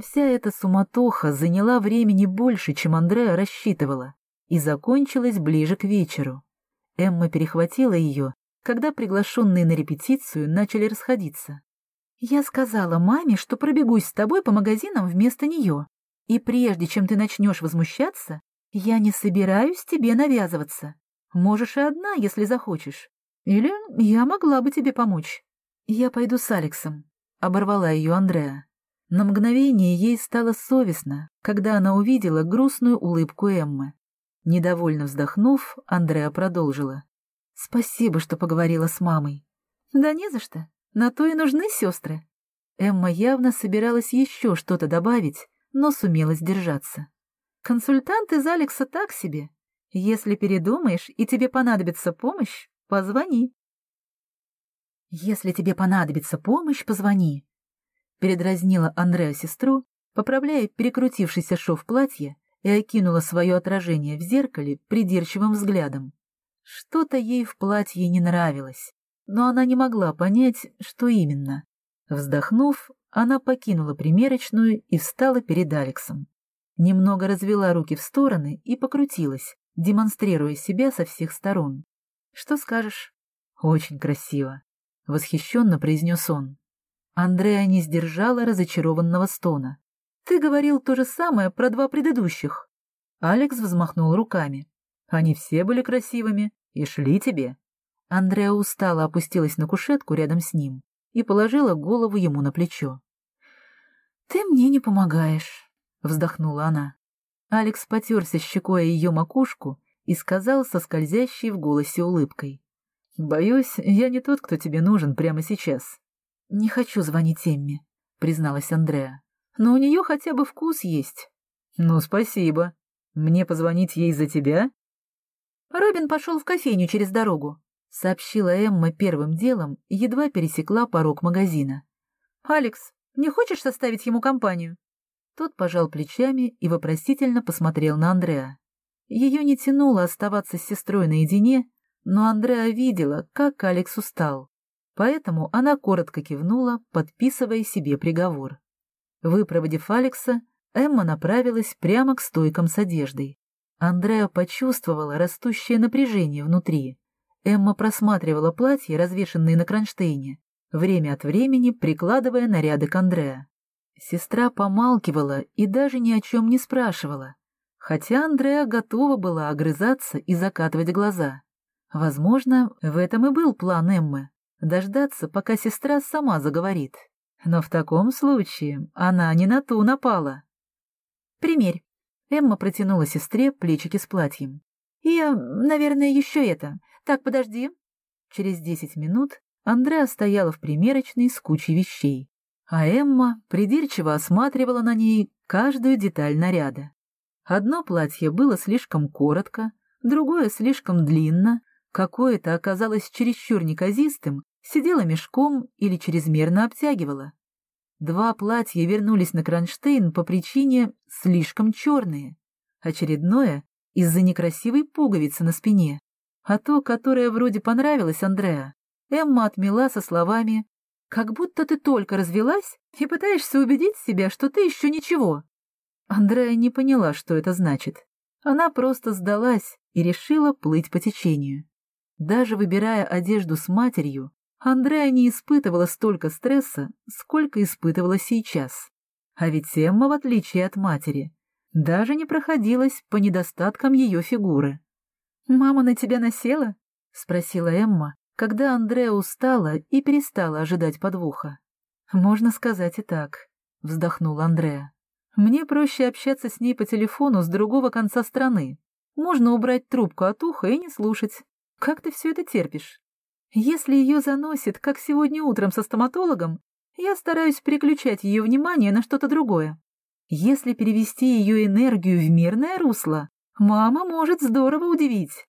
Вся эта суматоха заняла времени больше, чем Андреа рассчитывала, и закончилась ближе к вечеру. Эмма перехватила ее, когда приглашенные на репетицию начали расходиться. «Я сказала маме, что пробегусь с тобой по магазинам вместо нее, и прежде чем ты начнешь возмущаться, я не собираюсь тебе навязываться. Можешь и одна, если захочешь. Или я могла бы тебе помочь. Я пойду с Алексом», — оборвала ее Андреа. На мгновение ей стало совестно, когда она увидела грустную улыбку Эммы. Недовольно вздохнув, Андреа продолжила. «Спасибо, что поговорила с мамой». «Да не за что. На то и нужны сестры. Эмма явно собиралась еще что-то добавить, но сумела сдержаться. Консультант из Алекса так себе. Если передумаешь и тебе понадобится помощь, позвони. Если тебе понадобится помощь, позвони. Передразнила Андреа сестру, поправляя перекрутившийся шов платья и окинула свое отражение в зеркале придирчивым взглядом. Что-то ей в платье не нравилось, но она не могла понять, что именно. Вздохнув, она покинула примерочную и встала перед Алексом. Немного развела руки в стороны и покрутилась, демонстрируя себя со всех сторон. «Что скажешь?» «Очень красиво», — восхищенно произнес он. Андреа не сдержала разочарованного стона. «Ты говорил то же самое про два предыдущих». Алекс взмахнул руками. «Они все были красивыми и шли тебе». Андреа устало опустилась на кушетку рядом с ним и положила голову ему на плечо. «Ты мне не помогаешь», — вздохнула она. Алекс потерся щекой ее макушку и сказал со скользящей в голосе улыбкой. «Боюсь, я не тот, кто тебе нужен прямо сейчас». «Не хочу звонить Эмме», — призналась Андреа. «Но у нее хотя бы вкус есть». «Ну, спасибо. Мне позвонить ей за тебя?» Робин пошел в кофейню через дорогу, — сообщила Эмма первым делом, едва пересекла порог магазина. «Алекс, не хочешь составить ему компанию?» Тот пожал плечами и вопросительно посмотрел на Андреа. Ее не тянуло оставаться с сестрой наедине, но Андреа видела, как Алекс устал. Поэтому она коротко кивнула, подписывая себе приговор. Выпроводив Алекса, Эмма направилась прямо к стойкам с одеждой. Андреа почувствовала растущее напряжение внутри. Эмма просматривала платья, развешанные на кронштейне, время от времени прикладывая наряды к Андреа. Сестра помалкивала и даже ни о чем не спрашивала, хотя Андреа готова была огрызаться и закатывать глаза. Возможно, в этом и был план Эммы дождаться, пока сестра сама заговорит. Но в таком случае она не на ту напала. «Примерь». Эмма протянула сестре плечики с платьем. «И, наверное, еще это. Так, подожди». Через десять минут Андреа стояла в примерочной с кучей вещей, а Эмма придирчиво осматривала на ней каждую деталь наряда. Одно платье было слишком коротко, другое слишком длинно, Какое-то оказалось чересчур неказистым, сидело мешком или чрезмерно обтягивало. Два платья вернулись на кронштейн по причине слишком черные. Очередное — из-за некрасивой пуговицы на спине. А то, которое вроде понравилось Андреа, Эмма отмела со словами «Как будто ты только развелась и пытаешься убедить себя, что ты еще ничего». Андреа не поняла, что это значит. Она просто сдалась и решила плыть по течению. Даже выбирая одежду с матерью, Андреа не испытывала столько стресса, сколько испытывала сейчас. А ведь Эмма, в отличие от матери, даже не проходилась по недостаткам ее фигуры. «Мама на тебя насела?» — спросила Эмма, когда Андреа устала и перестала ожидать подвоха. «Можно сказать и так», — вздохнул Андреа. «Мне проще общаться с ней по телефону с другого конца страны. Можно убрать трубку от уха и не слушать. Как ты все это терпишь? Если ее заносит, как сегодня утром со стоматологом, я стараюсь переключать ее внимание на что-то другое. Если перевести ее энергию в мирное русло, мама может здорово удивить.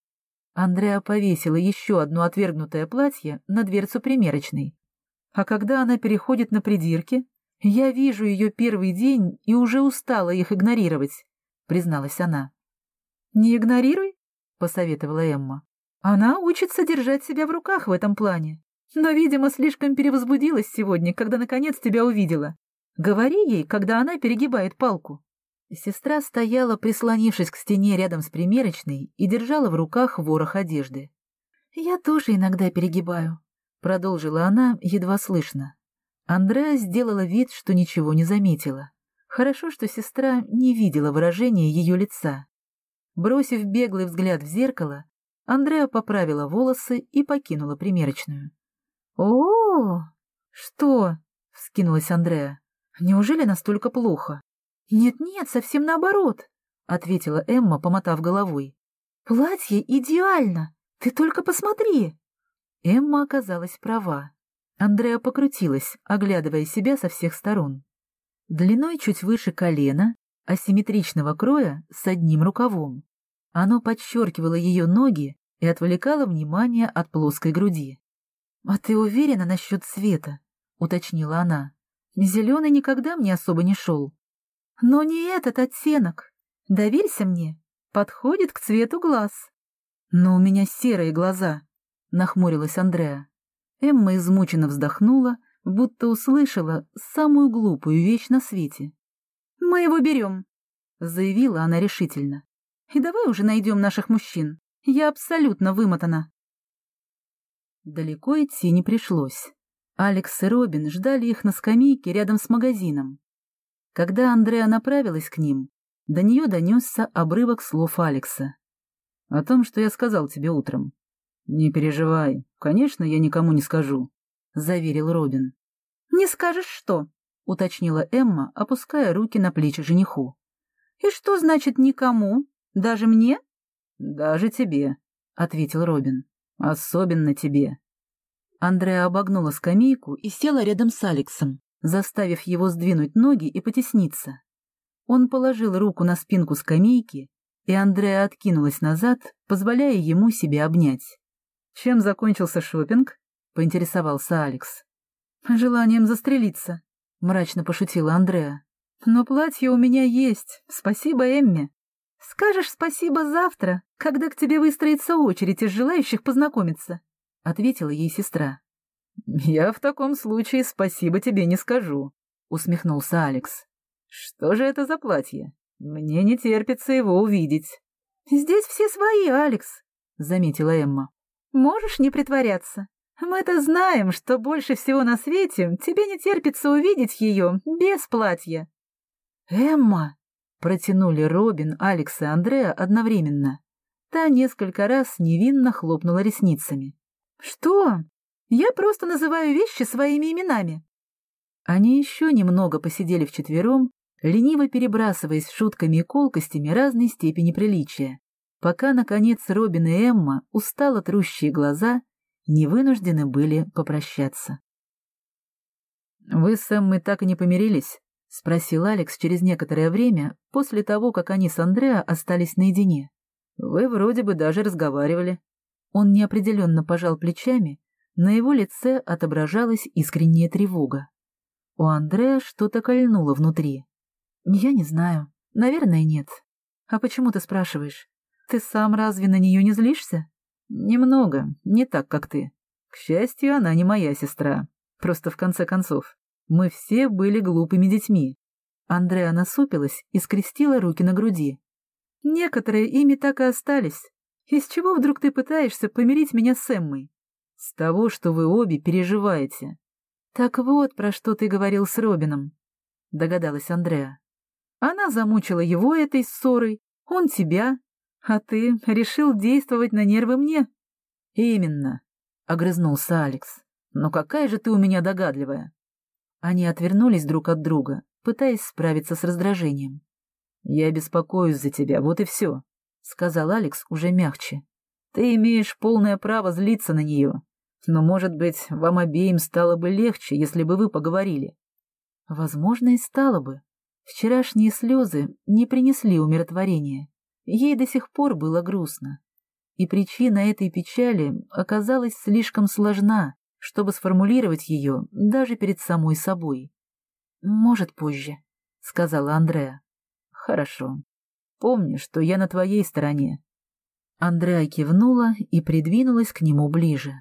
Андреа повесила еще одно отвергнутое платье на дверцу примерочной. А когда она переходит на придирки, я вижу ее первый день и уже устала их игнорировать, призналась она. Не игнорируй, посоветовала Эмма. Она учится держать себя в руках в этом плане, но, видимо, слишком перевозбудилась сегодня, когда наконец тебя увидела. Говори ей, когда она перегибает палку». Сестра стояла, прислонившись к стене рядом с примерочной, и держала в руках ворох одежды. «Я тоже иногда перегибаю», — продолжила она, едва слышно. Андреа сделала вид, что ничего не заметила. Хорошо, что сестра не видела выражения ее лица. Бросив беглый взгляд в зеркало, Андреа поправила волосы и покинула примерочную. «О, что?» — вскинулась Андреа. «Неужели настолько плохо?» «Нет-нет, совсем наоборот», — ответила Эмма, помотав головой. «Платье идеально! Ты только посмотри!» Эмма оказалась права. Андреа покрутилась, оглядывая себя со всех сторон. Длиной чуть выше колена, асимметричного кроя с одним рукавом. Оно подчеркивало ее ноги и отвлекало внимание от плоской груди. «А ты уверена насчет цвета?» — уточнила она. «Зеленый никогда мне особо не шел». «Но не этот оттенок. Доверься мне. Подходит к цвету глаз». «Но у меня серые глаза», — нахмурилась Андреа. Эмма измученно вздохнула, будто услышала самую глупую вещь на свете. «Мы его берем», — заявила она решительно. «И давай уже найдем наших мужчин. Я абсолютно вымотана». Далеко идти не пришлось. Алекс и Робин ждали их на скамейке рядом с магазином. Когда Андреа направилась к ним, до нее донесся обрывок слов Алекса. «О том, что я сказал тебе утром. «Не переживай, конечно, я никому не скажу», — заверил Робин. «Не скажешь что?» — уточнила Эмма, опуская руки на плечи жениху. «И что значит никому? Даже мне?» «Даже тебе», — ответил Робин. «Особенно тебе». Андреа обогнула скамейку и села рядом с Алексом, заставив его сдвинуть ноги и потесниться. Он положил руку на спинку скамейки, и Андреа откинулась назад, позволяя ему себя обнять. «Чем закончился шопинг? поинтересовался Алекс. «Желанием застрелиться», — мрачно пошутила Андреа. «Но платье у меня есть. Спасибо, Эмме. Скажешь спасибо завтра, когда к тебе выстроится очередь из желающих познакомиться», — ответила ей сестра. «Я в таком случае спасибо тебе не скажу», — усмехнулся Алекс. «Что же это за платье? Мне не терпится его увидеть». «Здесь все свои, Алекс», — заметила Эмма. Можешь не притворяться. Мы-то знаем, что больше всего на свете тебе не терпится увидеть ее без платья. Эмма! Протянули Робин, Алекс и Андреа одновременно. Та несколько раз невинно хлопнула ресницами. «Что? Я просто называю вещи своими именами». Они еще немного посидели вчетвером, лениво перебрасываясь шутками и колкостями разной степени приличия пока, наконец, Робин и Эмма, устало трущие глаза, не вынуждены были попрощаться. «Вы с Эммой так и не помирились?» — спросил Алекс через некоторое время, после того, как они с Андреа остались наедине. «Вы вроде бы даже разговаривали». Он неопределенно пожал плечами, на его лице отображалась искренняя тревога. У Андреа что-то кольнуло внутри. «Я не знаю. Наверное, нет. А почему ты спрашиваешь?» Ты сам разве на нее не злишься? Немного, не так, как ты. К счастью, она не моя сестра. Просто в конце концов, мы все были глупыми детьми. Андреа насупилась и скрестила руки на груди. Некоторые ими так и остались. Из чего вдруг ты пытаешься помирить меня с Эммой? С того, что вы обе переживаете. Так вот, про что ты говорил с Робином, догадалась Андреа. Она замучила его этой ссорой, он тебя, а ты решил действовать на нервы мне? Именно, огрызнулся Алекс. Но какая же ты у меня догадливая. Они отвернулись друг от друга, пытаясь справиться с раздражением. Я беспокоюсь за тебя, вот и все, сказал Алекс уже мягче. Ты имеешь полное право злиться на нее, но, может быть, вам обеим стало бы легче, если бы вы поговорили. Возможно, и стало бы. Вчерашние слезы не принесли умиротворения. Ей до сих пор было грустно, и причина этой печали оказалась слишком сложна, чтобы сформулировать ее даже перед самой собой. «Может, позже», — сказала Андреа. «Хорошо. Помни, что я на твоей стороне». Андреа кивнула и придвинулась к нему ближе.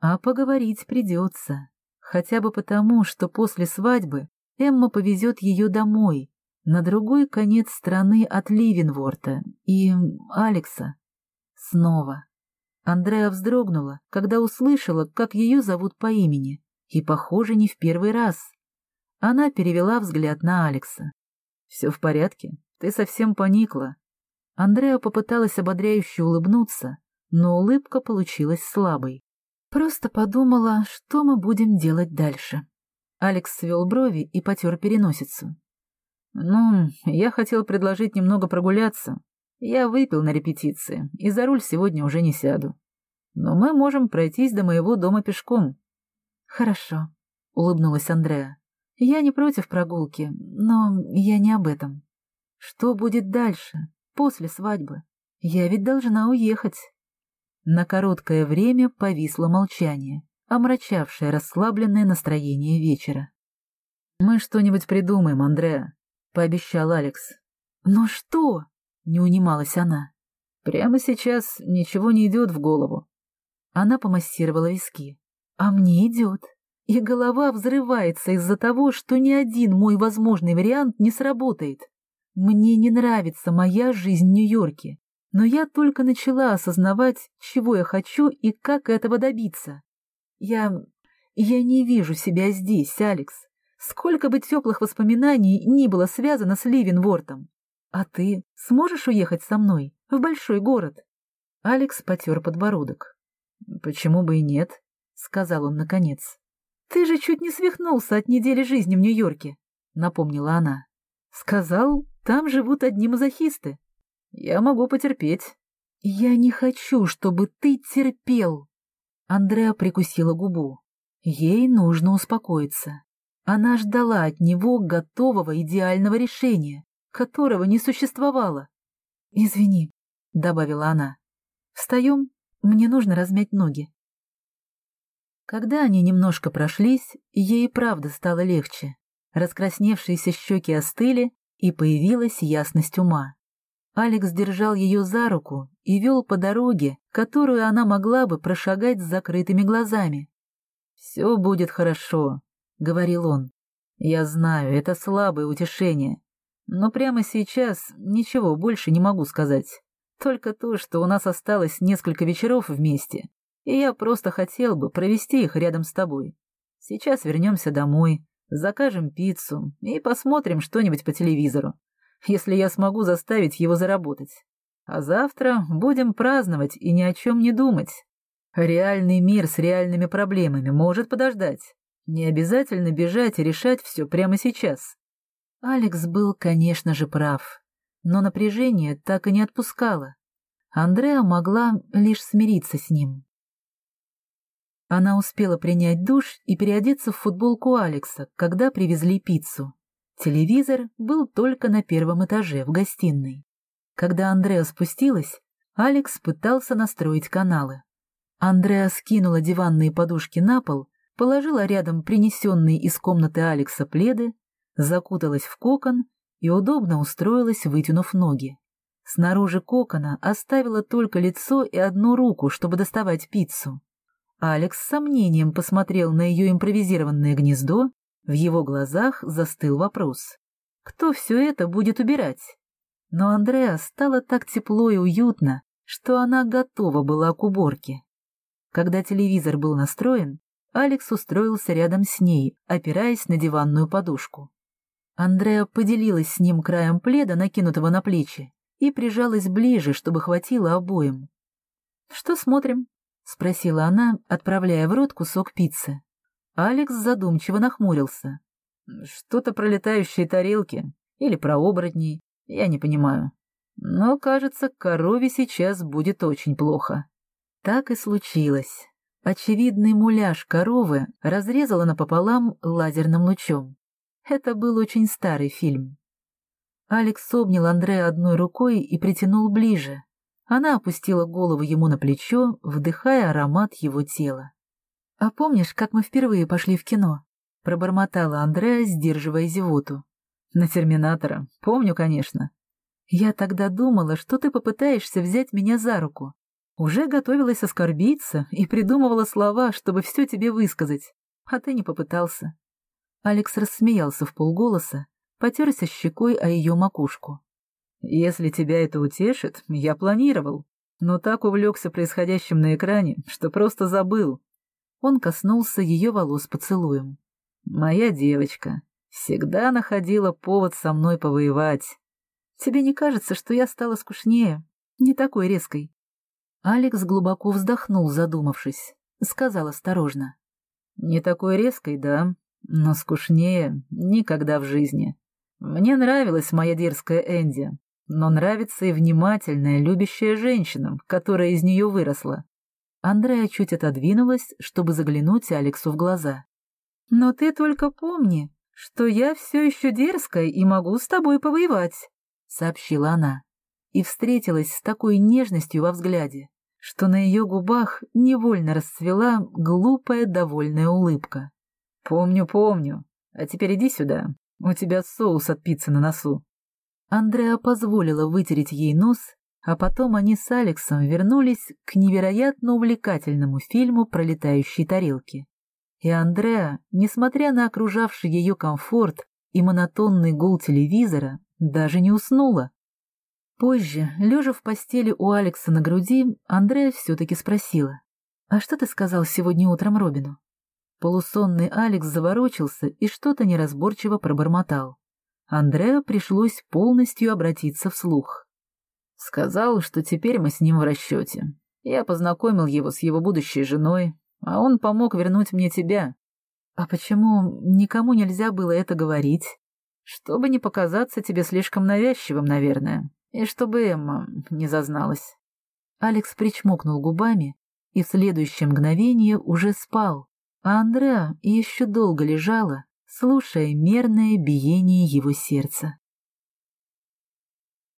А поговорить придется, хотя бы потому, что после свадьбы Эмма повезет ее домой, на другой конец страны от Ливенворта и Алекса. Снова. Андреа вздрогнула, когда услышала, как ее зовут по имени, и, похоже, не в первый раз. Она перевела взгляд на Алекса. «Все в порядке? Ты совсем поникла». Андреа попыталась ободряюще улыбнуться, но улыбка получилась слабой. «Просто подумала, что мы будем делать дальше». Алекс свел брови и потер переносицу. «Ну, я хотел предложить немного прогуляться. Я выпил на репетиции, и за руль сегодня уже не сяду. Но мы можем пройтись до моего дома пешком». «Хорошо», — улыбнулась Андреа. «Я не против прогулки, но я не об этом. Что будет дальше, после свадьбы? Я ведь должна уехать». На короткое время повисло молчание, омрачавшее расслабленное настроение вечера. «Мы что-нибудь придумаем, Андреа», — пообещал Алекс. «Но что?» — не унималась она. «Прямо сейчас ничего не идет в голову». Она помассировала виски. «А мне идет. И голова взрывается из-за того, что ни один мой возможный вариант не сработает. Мне не нравится моя жизнь в Нью-Йорке но я только начала осознавать, чего я хочу и как этого добиться. Я... я не вижу себя здесь, Алекс. Сколько бы теплых воспоминаний ни было связано с Ливенвортом. А ты сможешь уехать со мной в большой город? Алекс потер подбородок. «Почему бы и нет?» — сказал он наконец. «Ты же чуть не свихнулся от недели жизни в Нью-Йорке», — напомнила она. «Сказал, там живут одни мазохисты. Я могу потерпеть. Я не хочу, чтобы ты терпел. Андреа прикусила губу. Ей нужно успокоиться. Она ждала от него готового идеального решения, которого не существовало. «Извини», — добавила она. «Встаем, мне нужно размять ноги». Когда они немножко прошлись, ей правда стало легче. Раскрасневшиеся щеки остыли, и появилась ясность ума. Алекс держал ее за руку и вел по дороге, которую она могла бы прошагать с закрытыми глазами. «Все будет хорошо», — говорил он. «Я знаю, это слабое утешение, но прямо сейчас ничего больше не могу сказать. Только то, что у нас осталось несколько вечеров вместе, и я просто хотел бы провести их рядом с тобой. Сейчас вернемся домой, закажем пиццу и посмотрим что-нибудь по телевизору если я смогу заставить его заработать. А завтра будем праздновать и ни о чем не думать. Реальный мир с реальными проблемами может подождать. Не обязательно бежать и решать все прямо сейчас. Алекс был, конечно же, прав, но напряжение так и не отпускало. Андреа могла лишь смириться с ним. Она успела принять душ и переодеться в футболку Алекса, когда привезли пиццу. Телевизор был только на первом этаже, в гостиной. Когда Андреа спустилась, Алекс пытался настроить каналы. Андреа скинула диванные подушки на пол, положила рядом принесенные из комнаты Алекса пледы, закуталась в кокон и удобно устроилась, вытянув ноги. Снаружи кокона оставила только лицо и одну руку, чтобы доставать пиццу. Алекс с сомнением посмотрел на ее импровизированное гнездо в его глазах застыл вопрос. Кто все это будет убирать? Но Андреа стало так тепло и уютно, что она готова была к уборке. Когда телевизор был настроен, Алекс устроился рядом с ней, опираясь на диванную подушку. Андреа поделилась с ним краем пледа, накинутого на плечи, и прижалась ближе, чтобы хватило обоим. «Что смотрим?» — спросила она, отправляя в рот кусок пиццы. Алекс задумчиво нахмурился. Что-то про летающие тарелки или про оборотней, я не понимаю. Но, кажется, корове сейчас будет очень плохо. Так и случилось. Очевидный муляж коровы разрезала напополам лазерным лучом. Это был очень старый фильм. Алекс обнял Андрея одной рукой и притянул ближе. Она опустила голову ему на плечо, вдыхая аромат его тела. «А помнишь, как мы впервые пошли в кино?» — пробормотала Андреа, сдерживая зевоту. «На Терминатора. Помню, конечно». «Я тогда думала, что ты попытаешься взять меня за руку. Уже готовилась оскорбиться и придумывала слова, чтобы все тебе высказать. А ты не попытался». Алекс рассмеялся в полголоса, потерся щекой о ее макушку. «Если тебя это утешит, я планировал, но так увлекся происходящим на экране, что просто забыл, он коснулся ее волос поцелуем. «Моя девочка всегда находила повод со мной повоевать. Тебе не кажется, что я стала скучнее, не такой резкой?» Алекс глубоко вздохнул, задумавшись. Сказал осторожно. «Не такой резкой, да, но скучнее никогда в жизни. Мне нравилась моя дерзкая Энди, но нравится и внимательная, любящая женщина, которая из нее выросла. Андрея чуть отодвинулась, чтобы заглянуть Алексу в глаза. «Но ты только помни, что я все еще дерзкая и могу с тобой повоевать», — сообщила она. И встретилась с такой нежностью во взгляде, что на ее губах невольно расцвела глупая довольная улыбка. «Помню, помню. А теперь иди сюда. У тебя соус от пиццы на носу». Андреа позволила вытереть ей нос а потом они с Алексом вернулись к невероятно увлекательному фильму про летающие тарелки. И Андреа, несмотря на окружавший ее комфорт и монотонный гул телевизора, даже не уснула. Позже, лежа в постели у Алекса на груди, Андреа все-таки спросила. «А что ты сказал сегодня утром Робину?» Полусонный Алекс заворочился и что-то неразборчиво пробормотал. Андреа пришлось полностью обратиться вслух. Сказал, что теперь мы с ним в расчете. Я познакомил его с его будущей женой, а он помог вернуть мне тебя. А почему никому нельзя было это говорить? Чтобы не показаться тебе слишком навязчивым, наверное, и чтобы Эмма не зазналась. Алекс причмокнул губами и в следующее мгновение уже спал, а Андреа еще долго лежала, слушая мерное биение его сердца.